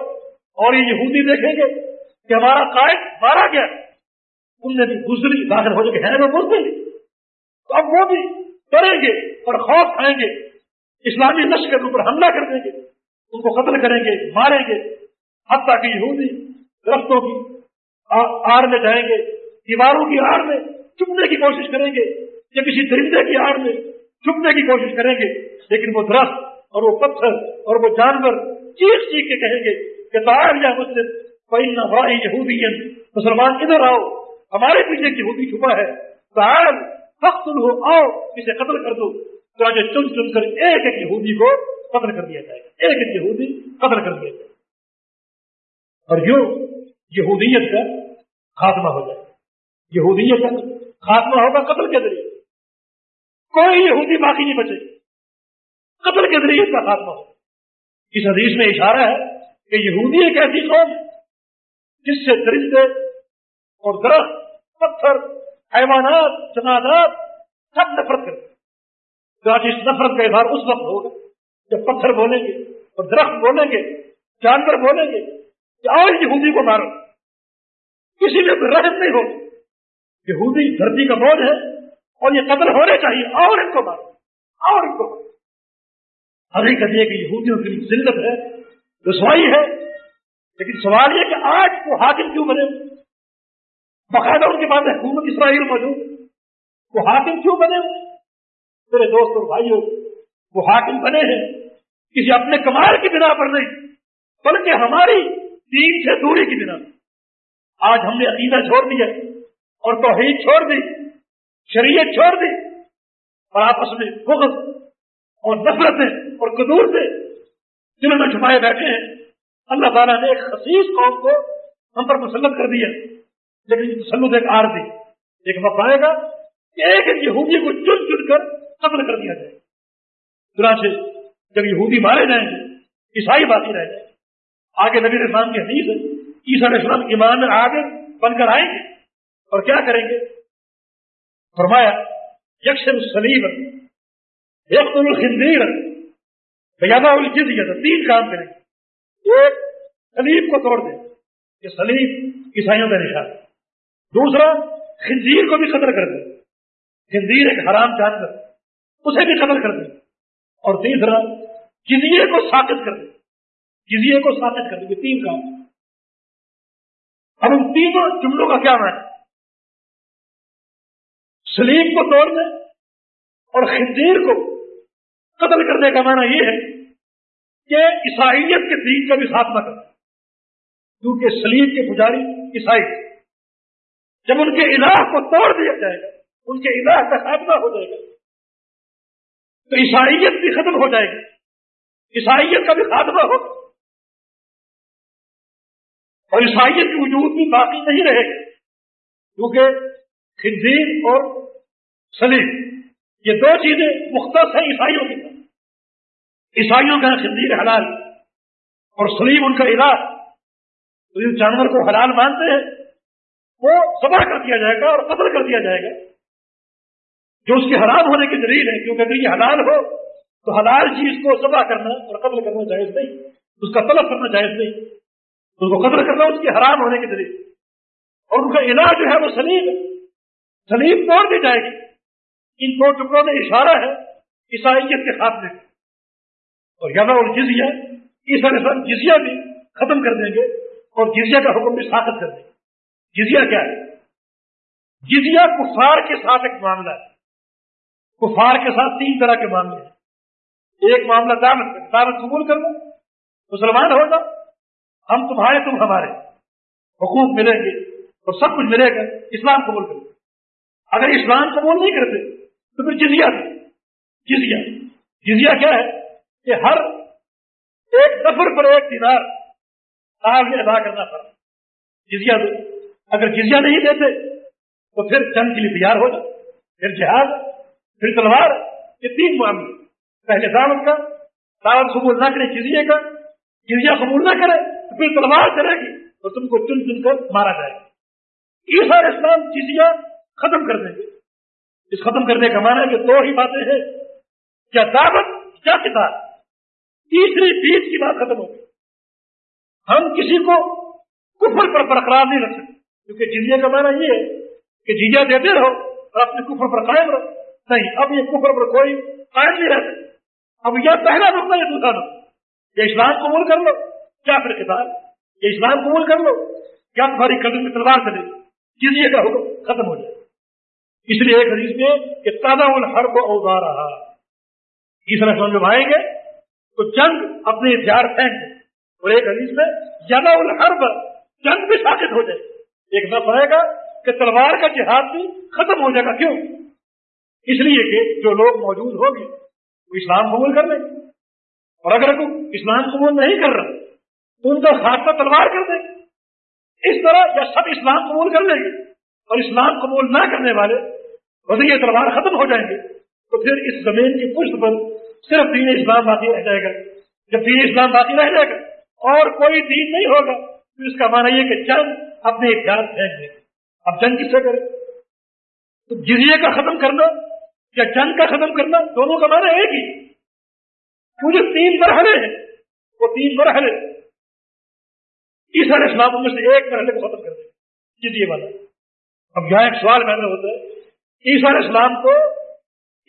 S1: اور یہ یہودی دیکھیں گے کہ ہمارا قائد مارا گیا ان نے بھی گزری باہر ہو جائے گا بول دیں گے تو اب وہ بھی کریں گے اور خوف کھائیں گے اسلامی نش کے اوپر حملہ کر دیں گے ان کو قتل کریں گے ماریں گے حتیٰ کہ یہودی درختوں کی آڑ میں جائیں گے دیواروں کی آڑ میں چپنے کی کوشش کریں گے یا کسی درندے کی آڑ میں چپنے کی کوشش کریں گے لیکن وہ درخت اور وہ پتھر اور وہ جانور چیخ چیخ کے کہیں گے کہ تار یا مسلم پہلنا بھائی یہودی مسلمان ادھر آؤ ہمارے پیچھے یہودی چھپا ہے تار فخت ہو آؤ اسے قتل کر دو تو آج چن چن کر ایک ایک یہودی کو قتل کر دیا جائے گا ایک ایک یہودی قتل کر دیا جائے گا اور یوں یہودیت کا خاتمہ ہو جائے یہودیت کا خاتمہ ہوگا قتل کے ذریعے کوئی یہودی باقی نہیں بچے قتل کے ذریعے اس کا خاتمہ ہوگا اس حدیث میں اشارہ ہے کہ یہودی ایک ایسی قوم جس سے درندے اور درخت پتھر ایوانات سب نفرت کرتے اس نفرت کا اظہار اس وقت ہوگا جب پتھر بولیں گے اور درخت بولیں گے جانور بولیں گے کہ آج یہودی کو مارو کسی میں رحم نہیں ہوگی یہودی دھرتی کا بوجھ ہے اور یہ قتل ہونے چاہیے اور ان کو مارو اور ان کو ابھی کہتے ہیں کہ یہودیوں کی ذلت ہے رسوائی ہے لیکن سوال یہ کہ آج وہ حاکم کیوں بنے باقاعدہ ان کے پاس حکومت اسرائیل موجود وہ حاکم کیوں بنے میرے دوست اور بھائیوں وہ حاکم بنے ہیں کسی اپنے کمال کی بنا پر نہیں بلکہ ہماری دین سے دوری کی بنا آج ہم نے عقیدہ چھوڑ دیا ہے اور توحید چھوڑ دی شریعت چھوڑ دی اور آپس میں نفرتیں اور کدور سے جنہوں نے چھپائے بیٹھے ہیں اللہ تعالیٰ نے ایک خصیص قوم کو ہم پر مسلط کر دیا لیکن مسلط ایک آر دی ایک وقت آئے گا کہ ایک یہودی کو چن چن کر قتل کر دیا جائے چنانچہ جب یہودی مارے جائیں گے عیسائی باقی باتیں آگے نبی کی حدیث ہے عیسا رسلام ایمان مان آگے بن کر آئیں گے اور کیا کریں گے فرمایا سلیم یکشلیم ایک تین کام کریں گے ایک سلیب کو توڑ دیں یہ سلیب عیسائیوں کا نشان دوسرا خنزیر کو بھی قدر کر دیں خنزیر ایک حرام جانور کر اسے بھی قدر کر دیں اور تیسرا کزیے کو ساخت کر دیں کزیے کو ساخت کر دیں یہ تین کام اب ان تینوں جملوں کا کیا معنی ہے سلیم کو توڑنے اور خنزیر کو قتل کرنے کا معنی یہ ہے کہ عیسائیت کے دین کا بھی ساتھ نہ کریں کیونکہ سلیم کے پجاری عیسائی جب ان کے الہ کو توڑ دیا جائے گا ان کے الہ کا خاتمہ ہو جائے گا تو عیسائیت بھی ختم ہو جائے گی عیسائیت کا بھی خاتمہ ہو اور عیسائیت کی وجود بھی باقی نہیں رہے گا کیونکہ خنزیر اور سلیم یہ دو چیزیں مختص ہیں عیسائیوں کی عیسائیوں کا خندیر حلال اور سلیم ان کا علاج جانور کو حلال مانتے ہیں وہ سبا کر دیا جائے گا اور قتل کر دیا جائے گا جو اس کے حرام ہونے کی دلیل ہے کیونکہ اگر یہ حلال ہو تو حلال چیز کو سبا کرنا اور قتل کرنا جائز نہیں اس کا طلب کرنا جائز نہیں اس کو قتل کرنا اس کے حرام ہونے کے ذریعے اور ان کا علاج جو ہے وہ سلیم سلیب سلیم توڑ دی جائے گی ان دو ٹکڑوں میں اشارہ ہے عیسائیت کے خاتمے اور یم اور جزیا اس نے سر جزیا بھی ختم کر دیں گے اور جزیا کا حکم بھی ساخت کر دیں گے جزیا کیا ہے جزیا کفار کے ساتھ ایک معاملہ ہے کفار کے ساتھ تین طرح کے معاملے ہیں ایک معاملہ دعوت دعوت قبول کر لو مسلمان ہوگا ہم تمہارے تم ہمارے حقوق ملیں گے اور سب کچھ ملے گا اسلام قبول کر اگر اسلام قبول نہیں کرتے تو پھر جزیا کیا ہے کہ ہر ایک سفر پر ایک دینار دیدار نے ادا کرنا پڑا جزیا دو اگر جزیا نہیں دیتے تو پھر چند کے لیے تیار ہو جاؤ پھر جہاز پھر تلوار یہ تین معاملے پہلے دعوت کا دعوت قبول نہ کرے جزیا کا جزیا قبول نہ کرے تو پھر تلوار چلے گی تو تم کو چن چن کر مارا جائے گا یہ سارے اسلام چزیاں ختم کر دیں گے اس ختم کرنے کا معنی کہ دو ہی باتیں ہیں کیا دعوت کیا کتاب تیسری بیچ کی بات ختم ہو گئی ہم کسی کو کفر پر برقرار نہیں رکھ سکتے کیونکہ جنگی کا مانا یہ ہے کہ جیجیا دیتے رہو اور اپنے کفر پر قائم رہو نہیں اب یہ کفر پر کوئی قائم نہیں رہتا اب یہ پہلا یا یہ رکنا یہ اسلام قبول کر لو کیا پھر کتاب یہ اسلام قبول کر لو کیا تمہاری قدر میں تلوار کرے گی کا حکم ختم ہو جائے اس لیے ایک حدیث میں ان ہر کو اوزا رہا جیسے آئیں گے تو جنگ اپنے ہتھیار پھینک اور ایک حدیث میں زیادہ پر جنگ بھی ثابت ہو جائے ایک سب پائے گا کہ تلوار کا جہاد بھی ختم ہو جائے گا کیوں اس لیے کہ جو لوگ موجود گے وہ اسلام قبول کر لیں اور اگر وہ اسلام قبول نہیں کر رہا تو ان کا خاتمہ تلوار کر دیں اس طرح یا سب اسلام قبول کر لیں گے اور اسلام قبول نہ کرنے والے وزیر تلوار ختم ہو جائیں گے تو پھر اس زمین کی پشت پر صرف دین اسلام باقی رہ جائے گا جب دین اسلام باقی رہ جائے گا اور کوئی دین نہیں ہوگا تو اس کا مانا یہ کہ چند اپنے اختیار پھینک دے اب جنگ کس سے کرے جزیے کا ختم کرنا یا جنگ کا ختم کرنا دونوں کا مانا ایک ہی کیونکہ تین مرحلے ہیں وہ تین مرحلے اس اسلام سے ایک مرحلے کو ختم کر دے جزیے والا اب یہاں ایک سوال میں نے ہوتا ہے عیسیٰ علیہ السلام کو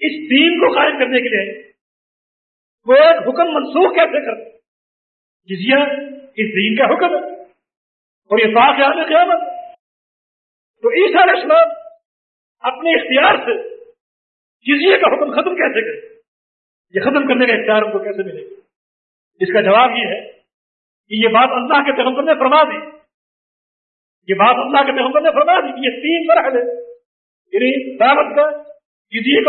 S1: اس دین کو قائم کرنے کے لیے کوئی حکم منسوخ کیسے کرتے کرزیا اس دین کا حکم ہے اور یہ صاف یاد ہے قیامت تو علیہ السلام اپنے اختیار سے جزیہ کا حکم ختم کیسے کرے یہ ختم کرنے کا اختیار ان کو کیسے ملے گا اس کا جواب یہ ہے کہ یہ بات اللہ کے پیغمبر نے فرما دی یہ بات اللہ کے محمد نے فرما دی یہ تین مرحلے یعنی دعوت کا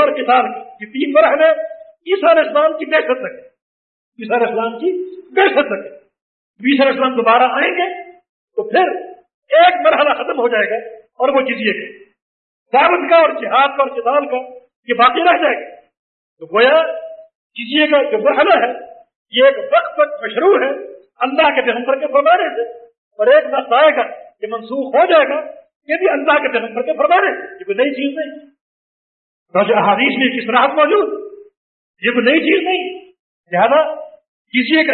S1: اور کسان یہ تین مرحلے علیہ اسلام کی بحث تک علیہ اسلام کی بحثت ہے علیہ اسلام دوبارہ آئیں گے تو پھر ایک مرحلہ ختم ہو جائے گا اور وہ جزیے کا دعوت کا اور جہاد کا اور کسان کا یہ باقی رہ جائے گا تو گویا جزیے کا جو مرحلہ ہے یہ ایک وقت تک مشہور ہے اللہ کے ٹھیک کے فرمانے سے اور ایک وقت آئے گا منسوخ ہو جائے گا یہ بھی اللہ کے پیغمبر کر کے فرمان ہے یہ کوئی نئی چیز نہیں روز حادیث میں کس طرح موجود یہ کوئی نئی چیز نہیں لہذا کسی ایک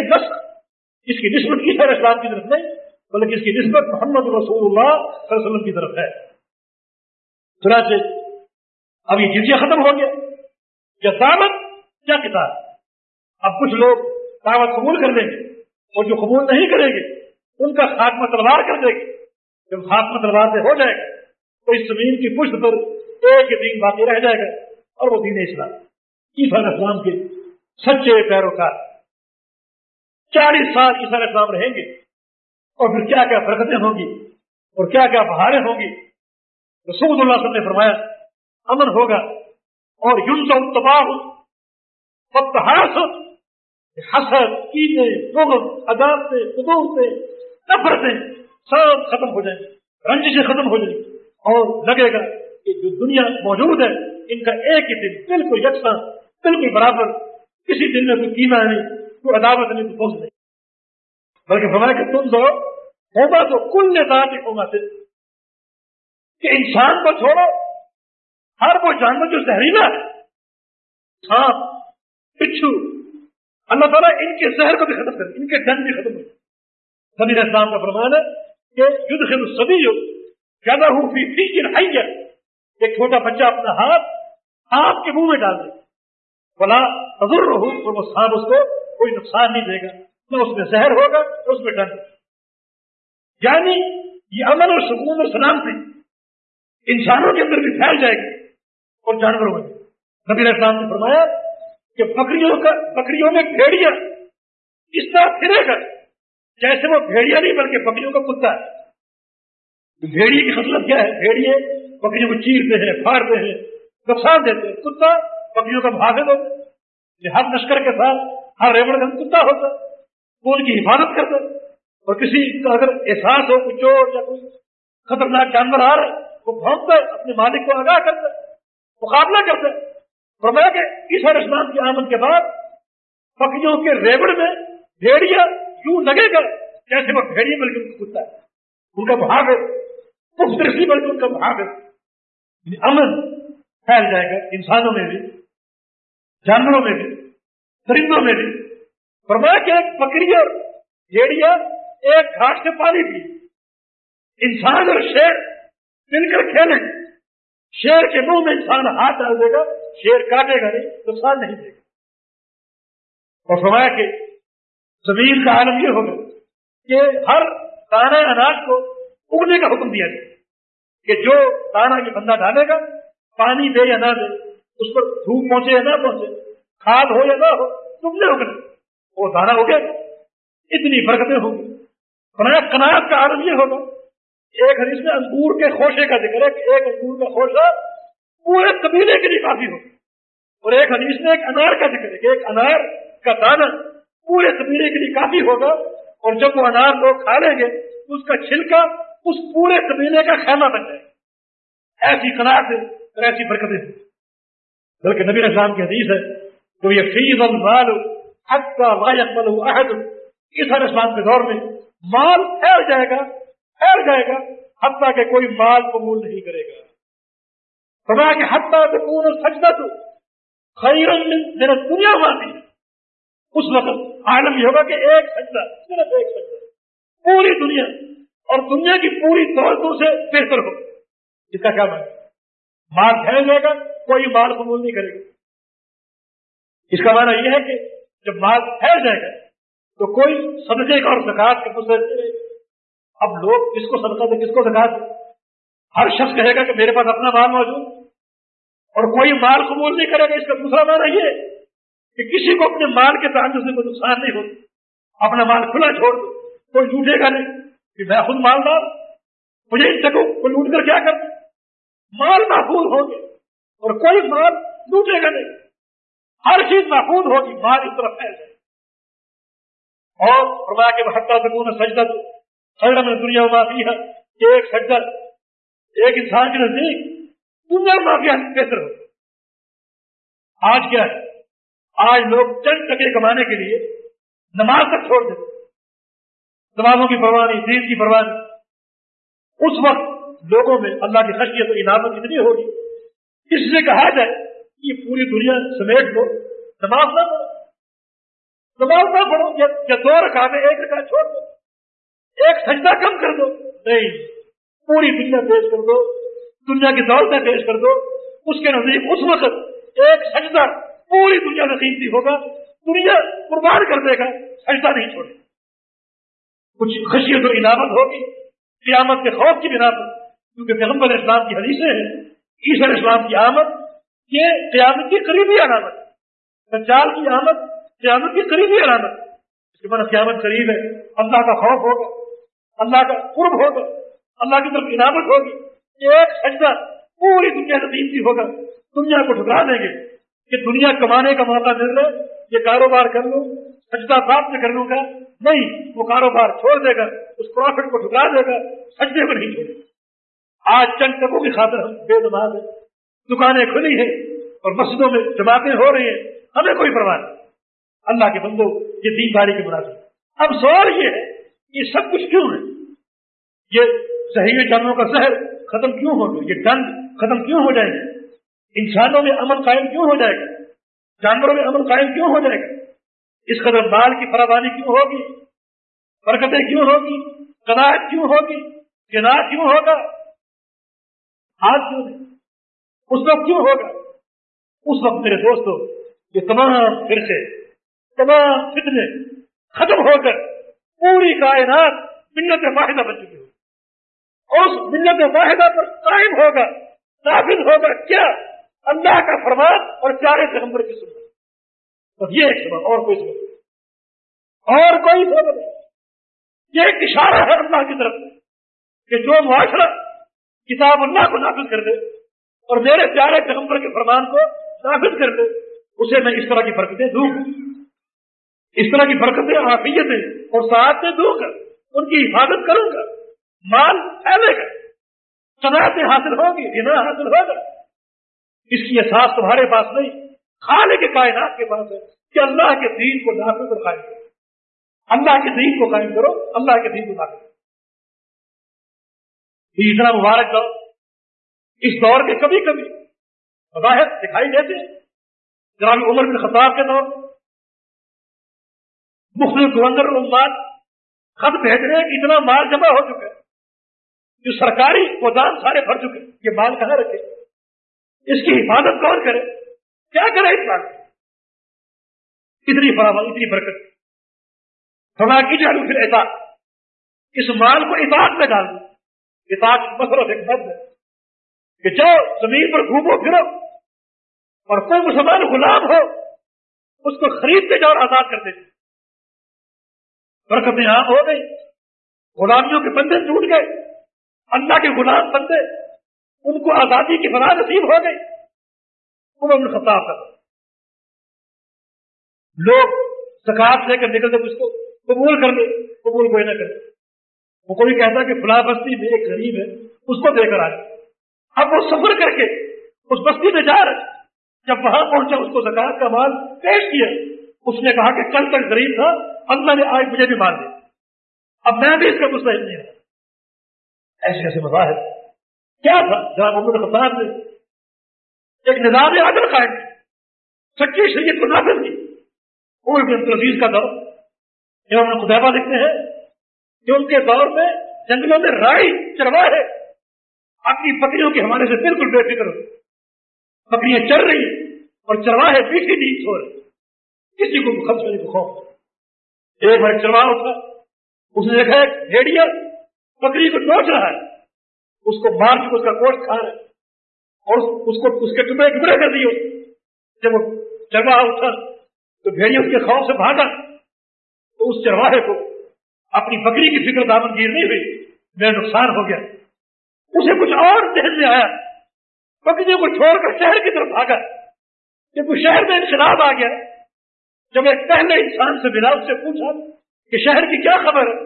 S1: اس کی نسبت کی اسلام کی طرف نہیں بلکہ اس کی نسبت محمد رسول اللہ صلی اللہ علیہ وسلم کی طرف ہے چنانچہ اب یہ ختم ہو گیا یا دعوت یا کتاب اب کچھ لوگ دعوت قبول کر لیں گے اور جو قبول نہیں کریں گے ان کا خاتمہ تلوار کر دیں گے جب خاتمہ تلوار سے ہو جائے گا تو اس زمین کی پشت پر ایک دین باقی رہ جائے گا اور وہ دین اسلام عیسا علیہ السلام کے سچے پیروکار چالیس سال عیسا علیہ السلام رہیں گے اور پھر کیا کیا برکتیں ہوں گی اور کیا کیا بہاریں ہوں گی رسول اللہ صلی اللہ علیہ وسلم نے فرمایا امن ہوگا اور یون تباہ حسد حسد کینے بغض عدالتیں قدورتیں نفرتیں سب ختم ہو جائے رنجشیں ختم ہو جائیں اور لگے گا کہ جو دنیا موجود ہے ان کا ایک ہی دن بالکل یکساں بالکل برابر کسی دن میں کوئی کوئی کوئی نہیں نہیں نہیں بلکہ فرمایا کہ تم دو ہوگا تو کل نے ہوما سے انسان کو چھوڑو ہر وہ جانور جو زہریلا ہے سانپ پچھو اللہ تعالیٰ ان کے زہر کو بھی ختم کر ان کے ڈن بھی ختم سبھی کا فرمان ہے یعد شی زیادہ رو بھی ایک چھوٹا بچہ اپنا ہاتھ آپ کے منہ میں ڈال دے بلا وہ اس کو کوئی نقصان نہیں دے گا نہ اس میں زہر ہوگا نہ اس میں ڈر یعنی یہ امن اور سکون اور سلامتی انسانوں کے اندر بھی پھیل جائے گی اور جانوروں میں نبی اسلام نے فرمایا کہ بکریوں کا بکریوں میں بھیڑیا اس طرح پھرے گا جیسے وہ بھیڑیا نہیں بلکہ بکریوں کا کتا ہے کی خصلت کیا ہے بھیڑیے بکریوں کو چیرتے ہیں پھاڑتے ہیں نقصان دیتے ہیں کتا بکریوں کا ہوتا ہے وہ ان کی حفاظت کرتا اور کسی کا اگر احساس ہو کوئی چور یا کوئی خطرناک جانور آ رہا ہے وہ بھونکتا ہے اپنے مالک کو آگاہ کرتا ہے مقابلہ کرتا ہے اور میں اس ہر اسلام کی آمد کے بعد پکیوں کے ریبڑ میں بھیڑیا یوں لگے گا جیسے وہ بھیڑی بل کے کتا ہے ان کا بھاگ ہے پختی بل کے ان کا بھاگ ہے یعنی امن پھیل جائے گا انسانوں میں بھی جانوروں میں بھی پرندوں میں بھی پرما کے ایک بکری اور بھیڑیا ایک گھاٹ سے پانی پی انسان اور شیر مل کر کھیلے شیر کے منہ میں انسان ہاتھ ڈال دے گا شیر کاٹے گا نہیں تو سال نہیں دے گا اور فرمایا کہ زمین کا عالم یہ ہوگا کہ ہر تانا اناج کو اگنے کا حکم دیا جائے کہ جو تانا یہ بندہ ڈالے گا پانی دے یا نہ دے اس پر دھوپ پہنچے یا نہ پہنچے کھاد ہو یا نہ ہو تم نے اگنے وہ دانا اگے اتنی برکتیں ہوں گی بنایا کناج کا عالم یہ ہوگا ایک حدیث میں انگور کے خوشے کا ذکر ہے کہ ایک انگور کا خوشا پورے قبیلے کے لیے کافی ہوگا اور ایک حدیث میں ایک انار کا ذکر ہے کہ ایک انار کا دانا پورے قبیلے کے لیے کافی ہوگا اور جب وہ انار لوگ کھا لیں گے اس کا چھلکا اس پورے قبیلے کا خیمہ بن جائے ایسی کلاس اور ایسی برکتیں بلکہ نبی اسلام کی حدیث ہے تو یہ فیض المال حق کا واحد مل عہد اس ہر اسلام کے دور میں مال پھیل جائے گا پھیل جائے گا حتیٰ کہ کوئی مال قبول نہیں کرے گا سما کے حتہ سکون تو خیر دنیا مانتی اس وقت عالم یہ ہوگا کہ ایک سجدہ صرف ایک سجدہ پوری دنیا اور دنیا کی پوری دولتوں سے بہتر ہو اس کا کیا مال پھیل جائے گا کوئی مال قبول نہیں کرے گا اس کا معنی یہ ہے کہ جب مال پھیل جائے گا تو کوئی صدقے کا اور زکات سکھاتے رہے اب لوگ کس کو صدقہ دے کس کو دے ہر شخص کہے گا کہ میرے پاس اپنا مال موجود اور کوئی مال قبول نہیں کرے گا اس کا دوسرا معنی یہ کہ کسی کو اپنے مال کے سے کوئی نقصان نہیں ہوتا اپنا مال کھلا چھوڑ دو کوئی لوٹے گا نہیں کہ میں خود مال محفوظ ہوگی اور کوئی مال لوٹے گا نہیں ہر چیز محفوظ ہوگی مال اس طرف جائے اور ماں کے بہتر تکوں نے سجدہ دوں سجدہ میں دنیا میں ایک سجدہ ایک انسان کے نزدیک بہتر ہو آج کیا ہے آج لوگ چند ٹکے کمانے کے لیے نماز تک چھوڑ دیتے نمازوں کی پروانی دین کی پروانی اس وقت لوگوں میں اللہ کی خشیت اور انعامت اتنی ہوگی اس لیے کہا جائے یہ پوری دنیا سمیٹ لو نماز نہ پڑھو نماز نہ پڑھو یا دو رکھا میں ایک رکھا چھوڑ دو ایک سجدہ کم کر دو نہیں پوری دنیا پیش کر دو دنیا کی دولتیں پیش کر دو اس کے نزدیک اس وقت ایک سجدہ پوری دنیا قیمتی ہوگا دنیا قربان کر دے گا سجدہ نہیں چھوڑے کچھ خشیت انعامت ہوگی قیامت کے خوف کی بنا پر کیونکہ پیغمبر اسلام کی حدیثیں ہیں عیسر اسلام کی آمد یہ قیامت کی قریبی علامت کی آمد قیامت کی قریبی علامت اس کے بعد قیامت قریب ہے اللہ کا خوف ہوگا اللہ کا قرب ہوگا اللہ کی طرف انعامت ہوگی ایک سجدہ پوری دنیا قیمتی ہوگا دنیا کو ٹھکرا دیں گے کہ دنیا کمانے کا موقع دے لو یہ کاروبار کر لو سچتا پراپت کر لوں گا نہیں وہ کاروبار چھوڑ دے گا اس پروفٹ کو ٹھکرا دے گا سجدے میں نہیں چھوڑے گا آج چند ٹکوں کی خاطر ہم بے نماز ہیں دکانیں کھلی ہیں اور مسجدوں میں جماعتیں ہو رہی ہیں ہمیں کوئی پرواہ نہیں اللہ کے بندو یہ دین داری کے مناسب اب سوال یہ ہے یہ سب کچھ کیوں ہے یہ صحیح جانوروں کا زہر ختم کیوں ہو یہ ڈنگ ختم کیوں ہو جائیں گے انسانوں میں امن قائم کیوں ہو جائے گا جانوروں میں امن قائم کیوں ہو جائے گا اس قدر بال کی فراوانی کیوں ہوگی برکتیں کیوں ہوگی کیوں ہوگی ہاتھ کیوں اس وقت کیوں ہوگا اس وقت میرے دوستو یہ تمام پھر سے تمام فتنے ختم ہو کر پوری کائنات منت واحدہ معاہدہ بن چکی ہوگی اور اس منت واحدہ معاہدہ پر قائم ہوگا ثابت ہوگا کیا اللہ کا فرمان اور پیارے پیغمبر کی سنت یہ ایک سبب اور کوئی سبب اور کوئی سبب نہیں یہ ایک اشارہ ہے اللہ کی طرف کہ جو معاشرہ کتاب اللہ کو نافذ کر دے اور میرے پیارے پیغمبر کے فرمان کو نافذ کر دے اسے میں اس طرح کی برکتیں دوں گا اس طرح کی برکتیں حافظ اور سعادتیں دوں گا ان کی حفاظت کروں گا مال پھیلے گا صنعتیں حاصل ہوگی گنا حاصل ہوگا اس کی احساس تمہارے پاس نہیں کھانے کے کائنات کے پاس ہے کہ اللہ کے دین کو قائم کرو اللہ کے دین کو قائم کرو اللہ کے دین کو داخل کرو یہ جی، اتنا مبارک دور اس دور کے کبھی کبھی وضاحت دکھائی دیتے جناب عمر بن خطاب کے دور میں مختلف خط بھیج رہے ہیں کہ اتنا مال جمع ہو چکا ہے جو سرکاری گودام سارے بھر چکے یہ مال کہاں رکھے اس کی حفاظت کون کرے کیا کرے بات اتنی فراوت اتنی برکت کی جانو پھر اتار اس مال کو اطاعت میں ڈال دو اطاعت بسرو ایک مرد ہے کہ جو زمین پر گھومو پھرو اور کوئی مسلمان غلام ہو اس کو خریدتے جاؤ اور آزاد کرتے برکت ہو گئی غلامیوں کے بندے ٹوٹ گئے اللہ کے غلام بندے ان کو آزادی کی بنا بن خطاب کا لوگ زکات لے کر نکلتے اس کو قبول کر لے قبول کوئی نہ کرے وہ کوئی کہتا کہ فلاں بستی میں ایک غریب ہے اس کو دے کر آئے اب وہ سفر کر کے اس بستی میں جا رہے جب وہاں پہنچا اس کو زکات کا مال پیش کیا اس نے کہا کہ کل تک غریب تھا اللہ نے آج مجھے بھی مار دیا اب میں بھی اس کا نہیں ہوں ایسے ایسے بتایا کیا تھا جناب عمر خطاب نے ایک نظام عدل قائم کیا سچی شریعت کو نافذ کی عمر بن تزیز کا دور جب ہم خدیبہ لکھتے ہیں کہ ان کے دور میں جنگلوں میں رائی چروا ہے اپنی بکریوں کے ہمارے سے بالکل بے فکر بکریاں چل رہی ہیں اور چرواہے پیچھے نہیں چھوڑ رہے کسی کو بخم سے نہیں بخو ایک بار چرواہ اٹھا اس نے دیکھا ایک بھیڑیا بکری کو ٹوٹ رہا ہے اس کو مار کے اس کا گوشت کھا رہے اور اس کو اس کے ٹکڑے ٹکڑے کر دیے جب وہ چرواہا اٹھا تو بھیڑیا اس کے خوف سے بھاگا تو اس چرواہے کو اپنی بکری کی فکر دامن گیر نہیں ہوئی میرا نقصان ہو گیا اسے کچھ اور دہل میں آیا بکری کو چھوڑ کر شہر کی طرف بھاگا جب وہ شہر میں انشراب آ گیا جب ایک پہلے انسان سے ملا اس سے پوچھا کہ شہر کی کیا خبر ہے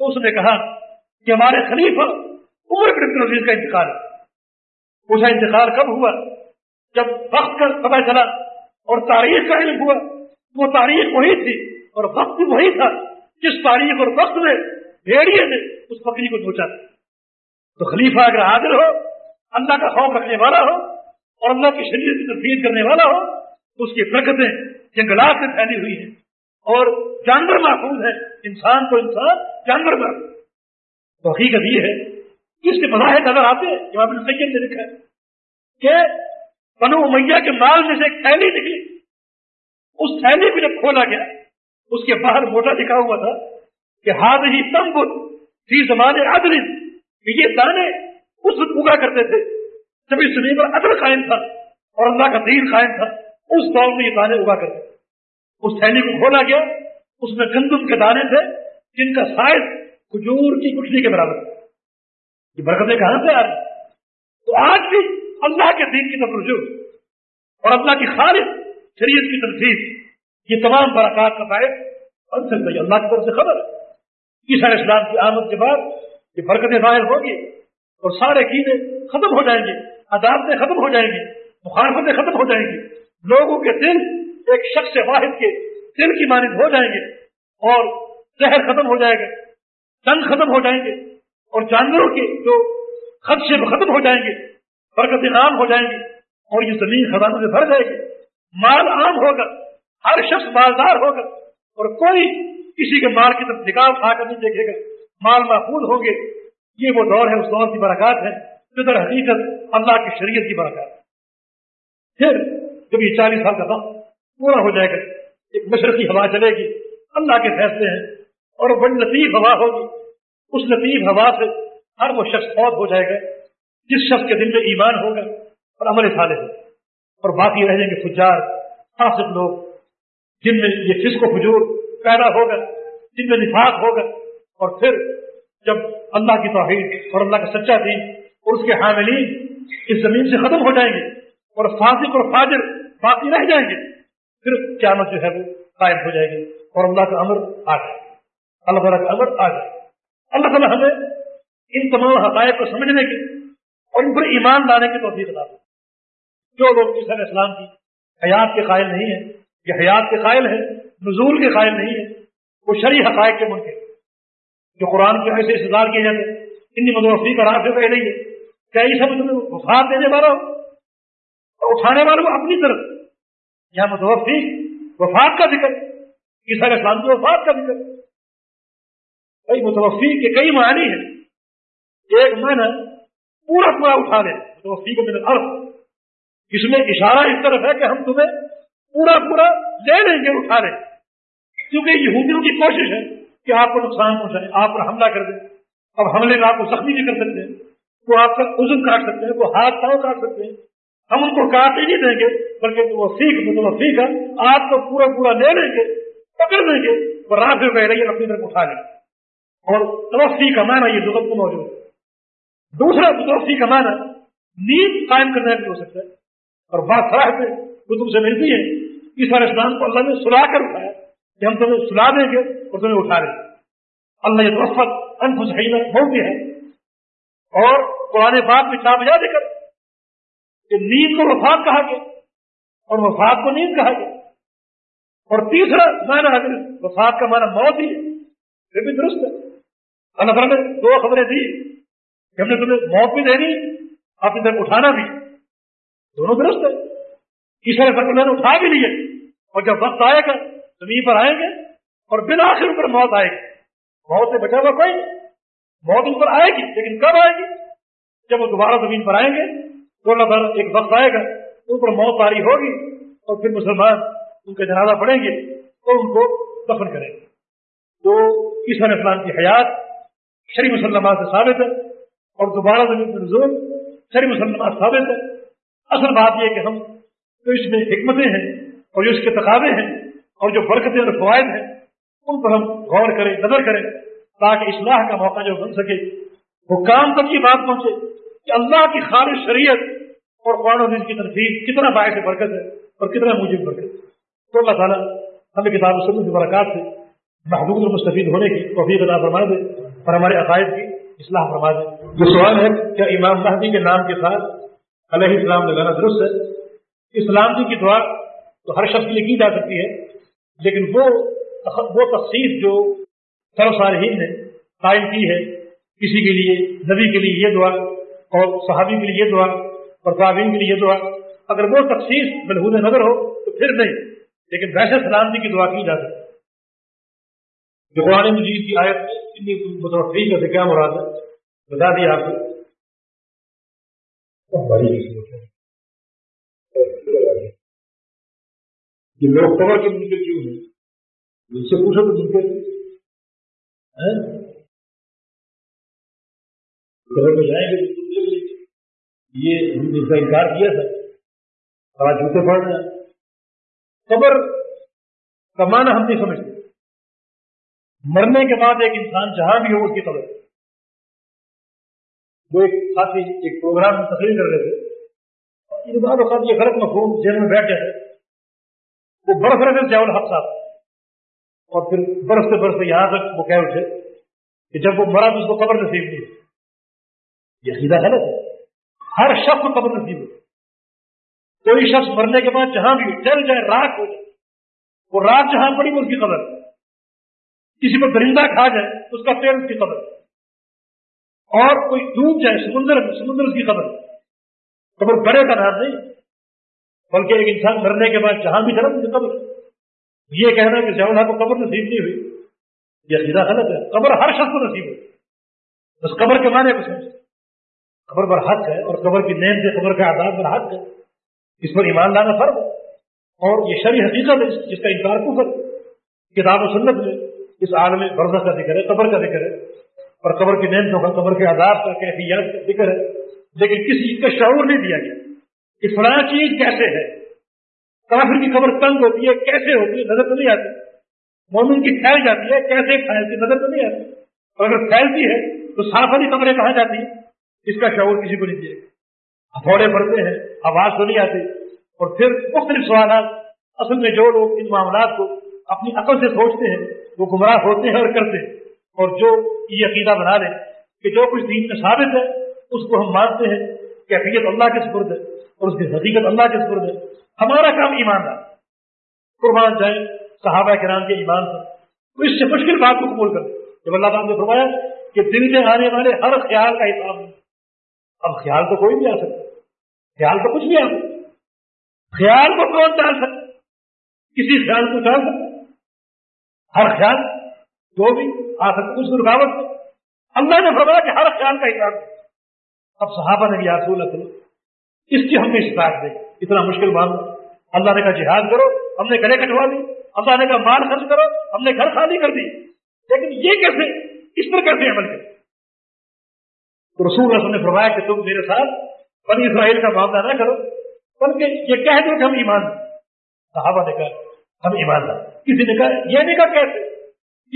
S1: تو اس نے کہا کہ ہمارے خلیفہ عمر العزیز کا انتقال اس کا انتقال کب ہوا جب وقت کا پتہ چلا اور تاریخ کا علم ہوا وہ تاریخ وہی تھی اور وقت وہی تھا جس تاریخ اور وقت میں بھیڑیے نے اس بکری کو دوچا تھا تو خلیفہ اگر حاضر ہو اللہ کا خوف رکھنے والا ہو اور اللہ کے شریر کی تفریح کرنے والا ہو تو اس کی برکتیں جنگلات میں پھیلی ہوئی ہیں اور جانور محفوظ ہے انسان کو انسان جانور محفوظ تو حقیقت یہ ہے اس کے مظاہر نظر آتے جب آپ نے سیکنڈ لکھا ہے کہ بنو میاں کے مال میں سے ایک تھیلی نکلی اس تھیلی کو جب کھولا گیا اس کے باہر موٹا لکھا ہوا تھا کہ ہاتھ ہی تم بدھ زمانے یہ دانے اس وقت اگا کرتے تھے جب اس زمین پر ادر قائم تھا اور اللہ کا دین قائم تھا اس دور میں یہ دانے اگا کرتے تھے اس تھیلی کو کھولا گیا اس میں گندم کے دانے تھے جن کا سائز کھجور کی گٹھلی کے برابر تھا یہ برکتیں کہاں سے آ رہی تو آج بھی اللہ کے دین کی رجوع اور اللہ کی خالص شریعت کی تنفیذ یہ تمام برکات کا فائد اللہ کی طرف سے خبر ہے اسلام کی آمد کے بعد یہ برکتیں ظاہر ہوگی اور سارے کینے ختم ہو جائیں گے عدالتیں ختم ہو جائیں گی مخالفتیں ختم ہو جائیں گی لوگوں کے دل ایک شخص واحد کے دل کی مانند ہو جائیں گے اور زہر ختم ہو جائے گا تنگ ختم ہو جائیں گے اور جانوروں کے جو خدشے ختم ہو جائیں گے برکت عام ہو جائیں گے اور یہ خزانوں خزانے بھر جائے گی مال عام ہوگا ہر شخص مالدار ہوگا اور کوئی کسی کے مال کی طرف نکال کھا کر نہیں دیکھے گا مال محفوظ ہوں گے یہ وہ دور ہے اس دور کی برکات ہے جو در حقیقت اللہ کی شریعت کی ہے پھر جب یہ چالیس سال کا وقت پورا ہو جائے گا ایک مشرقی ہوا چلے گی اللہ کے فیصلے ہیں اور بڑی لطیف ہوا ہوگی اس لطیف ہوا سے ہر وہ شخص فوت ہو جائے گا جس شخص کے دل میں ایمان ہوگا اور عمل صالح ہوگا اور باقی رہ جائیں گے فجار فاسق لوگ جن میں یہ فسق و فجور پیدا ہوگا جن میں نفاق ہوگا اور پھر جب اللہ کی توحید اور اللہ کا سچا دین اور اس کے حاملین اس زمین سے ختم ہو جائیں گے اور فاسق اور فاجر باقی رہ جائیں گے پھر قیامت جو ہے وہ قائم ہو جائے گی اور اللہ کا امر آ جائے گا اللہ کا امر آ جائے گا اللہ تعالیٰ ہمیں ان تمام حقائق کو سمجھنے کے اور ان پر ایمان لانے کی توجہ بنا جو لوگ علیہ اسلام کی حیات کے قائل نہیں ہیں یہ حیات کے قائل ہیں نزول کے قائل نہیں ہیں وہ شرعی حقائق کے منکر جو قرآن کی ایسے استدار کیے جاتے ہیں ان کی مدوفی کا راستے کہہ لیں ہے کیا سب بخار دینے والا ہو اور اٹھانے والا کو اپنی طرف یہاں مدوفی وفات کا ذکر عیسیٰ اسلام کی وفات کا ذکر متوفی کے کئی معنی ہیں ایک معنی پورا پورا اٹھا متوفی کو میرے ارتھ اس میں اشارہ اس طرف ہے کہ ہم تمہیں پورا پورا لے لیں گے اٹھا لیں کیونکہ یہ کی کوشش ہے کہ آپ کو نقصان پہنچائے آپ پر حملہ کر دیں اب حملے میں آپ کو زخمی نہیں کر سکتے وہ آپ کا عزم کاٹ سکتے ہیں وہ ہاتھ پاؤں کاٹ سکتے ہیں ہم ان کو کاٹ ہی نہیں دیں گے بلکہ وہ سیکھ متوسیق ہے آپ کو پورا پورا لے لیں گے پکڑ دیں گے اور رات میں ہے اپنی طرف اٹھا لیں گے اور ترقستی کا معنی یہ موجود ہے دوسرا ترستی کا معنی نیند قائم کرنے ہے اور بات صلاح پہ وہ تم سے ملتی ہے اس بار اسلام کو اللہ نے سلا کر اٹھایا کہ ہم تمہیں سلا دیں گے اور تمہیں اٹھا دیں گے اللہ یہ توفت بہت ہے اور قرآن پاک میں چاپ یاد دے کر نیند کو وفات کہا گیا اور وفات کو نیند کہا گیا اور تیسرا معنی اگر وفات کا معنی موت ہی ہے یہ بھی درست ہے اللہ نے دو خبریں دی کہ ہم نے تمہیں موت بھی دینی آپ نے اٹھانا بھی دونوں درست ہے سر اٹھا بھی لیے اور جب وقت آئے گا زمین پر آئیں گے اور بنا پر موت آئے گی موت سے بچا ہوا کوئی نہیں موت پر آئے گی لیکن کب آئے گی جب وہ دوبارہ زمین پر آئیں گے تو اللہ تعالیٰ ایک وقت آئے گا ان پر موت تاری ہوگی اور پھر مسلمان ان کا جنازہ پڑیں گے اور ان کو دفن کریں گے تو اس نے اسلام کی حیات شری مسلمات سے ثابت ہے اور دوبارہ زمین پر زور شری مسلمات ثابت ہے اصل بات یہ کہ ہم تو اس میں حکمتیں ہیں اور جو اس کے تقابے ہیں اور جو برکتیں اور فوائد ہیں ان پر ہم غور کریں نظر کریں تاکہ اصلاح کا موقع جو بن سکے حکام تک یہ بات پہنچے کہ اللہ کی خالص شریعت اور قرآن و کی تنظیم کتنا باعث برکت ہے اور کتنا موجود برکت ہے تو اللہ تعالیٰ ہمیں کتاب و سب سے برکات سے محبوب المستفید ہونے کی توفیق اللہ فرما دے ہمارے عقائد کی اصلاح فرما جو سوال ہے کیا امام مہدی کے نام کے ساتھ علیہ السلام لگانا درست ہے اسلام جی کی دعا تو ہر شخص کے لیے کی جا سکتی ہے لیکن وہ وہ تفصیل جو سرو صارحین نے قائم کی ہے کسی کے لیے نبی کے لیے یہ دعا اور صحابی کے لیے یہ دعا اور تعبین کے لیے یہ دعا اگر وہ تفصیل بلحود نظر ہو تو پھر نہیں لیکن ویسے سلام جی کی دعا کی جا سکتی جو قرآن مجید کی آیت میں مجھے آیا کیا مراد ہے بتا دیا آپ کو یہ لوگ خبر کے مجھے یہ کا انکار کیا تھا آج جوتے پڑ کمانا ہم نہیں سمجھتے مرنے کے بعد ایک انسان جہاں بھی ہو اس کی قبر وہ ایک ساتھی ایک پروگرام میں تقریر کر رہے تھے اس بات وقت یہ غلط مفہوم جیل میں بیٹھ جائے وہ برف رہے تھے چاول حق صاحب اور پھر برف سے برف یہاں تک وہ کہہ اٹھے کہ جب وہ مرا تو اس کو قبر نصیب نہیں یہ سیدھا غلط ہے ہر شخص کو قبر نصیب ہوتی کوئی شخص مرنے کے بعد جہاں بھی جل جائے راک ہو جائے وہ رات جہاں پڑی وہ اس کی قبر ہے کسی کو درندہ کھا جائے اس کا پیڑ کی قبر اور کوئی ڈوب جائے سمندر سمندر اس کی قبر قبر بڑے کا نام نہیں بلکہ ایک انسان مرنے کے بعد جہاں بھی جرم کی قبر یہ کہنا کہ زیادہ کو قبر نصیب نہیں ہوئی یہ سیدھا غلط ہے قبر ہر شخص کو نصیب ہوئی بس قبر کے معنی کو سمجھ قبر پر حق ہے اور قبر کی نیند سے قبر کا آداب پر حق ہے اس پر ایمان ایماندار ہے اور یہ شرع حقیقت ہے جس کا انکار کو کتاب و سنت میں اس عالم برزہ کا ذکر ہے قبر کا ذکر ہے اور قبر کی نعمتوں کا قبر کے عذاب کا کیفیت کا ذکر ہے لیکن کس چیز کا شعور نہیں دیا گیا کہ فلاں چیز کیسے ہے کافر کی قبر تنگ ہوتی ہے کیسے ہوتی ہے نظر تو نہیں آتی مومن کی پھیل جاتی ہے کیسے پھیلتی نظر تو نہیں آتی اور اگر پھیلتی ہے تو صاف ہی قبریں کہاں جاتی ہیں اس کا شعور کسی کو نہیں دیا گیا ہتھوڑے بڑھتے ہیں آواز تو نہیں آتی اور پھر مختلف سوالات اصل میں جو لوگ ان معاملات کو اپنی عقل سے سوچتے ہیں وہ گمراہ ہوتے ہیں اور کرتے ہیں اور جو یہ عقیدہ بنا لے کہ جو کچھ دین میں ثابت ہے اس کو ہم مانتے ہیں کہ حقیقت اللہ کے سپرد ہے اور اس کی حقیقت اللہ کے سپرد ہے ہمارا کام ایماندار قربان جائیں صحابہ کرام کے ایمان پر تو اس سے مشکل بات کو قبول کر جب اللہ تعالیٰ نے فرمایا کہ دن میں آنے والے ہر خیال کا حساب ہے اب خیال تو کوئی بھی آ سکتا خیال تو کچھ بھی آ سکتا خیال کو کون ڈال سکتا کسی خیال کو ڈال سکتا ہر خیال جو بھی آ سکتے اس رکاوٹ اللہ نے فرمایا کہ ہر خیال کا حصہ اب صحابہ نے بھی آسول رکھ اس کی ہم نے شکایت دی اتنا مشکل بات اللہ نے کہا جہاد کرو ہم نے گلے کٹوا دی اللہ نے کہا مال خرچ کرو ہم نے گھر خالی کر دی لیکن یہ کیسے اس پر کرتے ہیں بلکہ رسول رسم نے فرمایا کہ تم میرے ساتھ بنی اسرائیل کا معاملہ نہ کرو بلکہ یہ کہہ دو کہ ہم ایمان صحابہ نے کہا ہم ایمان کسی نے کہا یہ نہیں کہا کیسے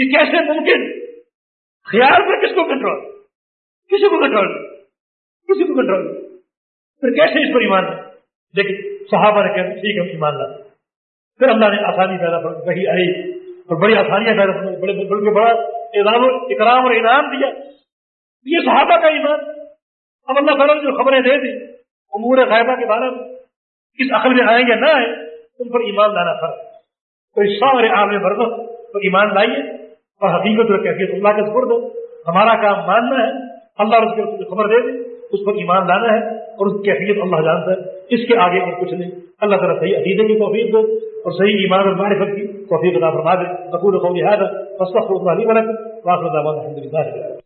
S1: یہ کیسے ممکن خیال پر کس کو کنٹرول کسی کو کنٹرول کسی کو کنٹرول پھر کیسے اس پر ایمان لیکن صحابہ نے کہا ٹھیک ہے ایماندار پھر اللہ نے آسانی پیدا وہی آئی اور بڑی آسانیاں پیدا کر بڑے بزرگ بڑا بڑا اکرام اور انعام دیا یہ صحابہ کا ایمان اب اللہ تعالیٰ نے جو خبریں دے دی امور غائبہ کے بارے میں کس عقل میں آئیں گے نہ آئے ان پر ایمان لانا فرق تو اس سارے دو تو ایمان لائیے اور حقیقت اور کیفیت اللہ کے سب دو ہمارا کام ماننا ہے اللہ کی خبر دے دے اس پر ایمان لانا ہے اور اس کی کیفیت اللہ جانتا ہے اس کے آگے اور کچھ نہیں اللہ تعالیٰ صحیح حقیقت کی توفیق دے اور صحیح ایمان اور معرفت کی توفیق اللہ فرما دے بکو رکھو حاضر کر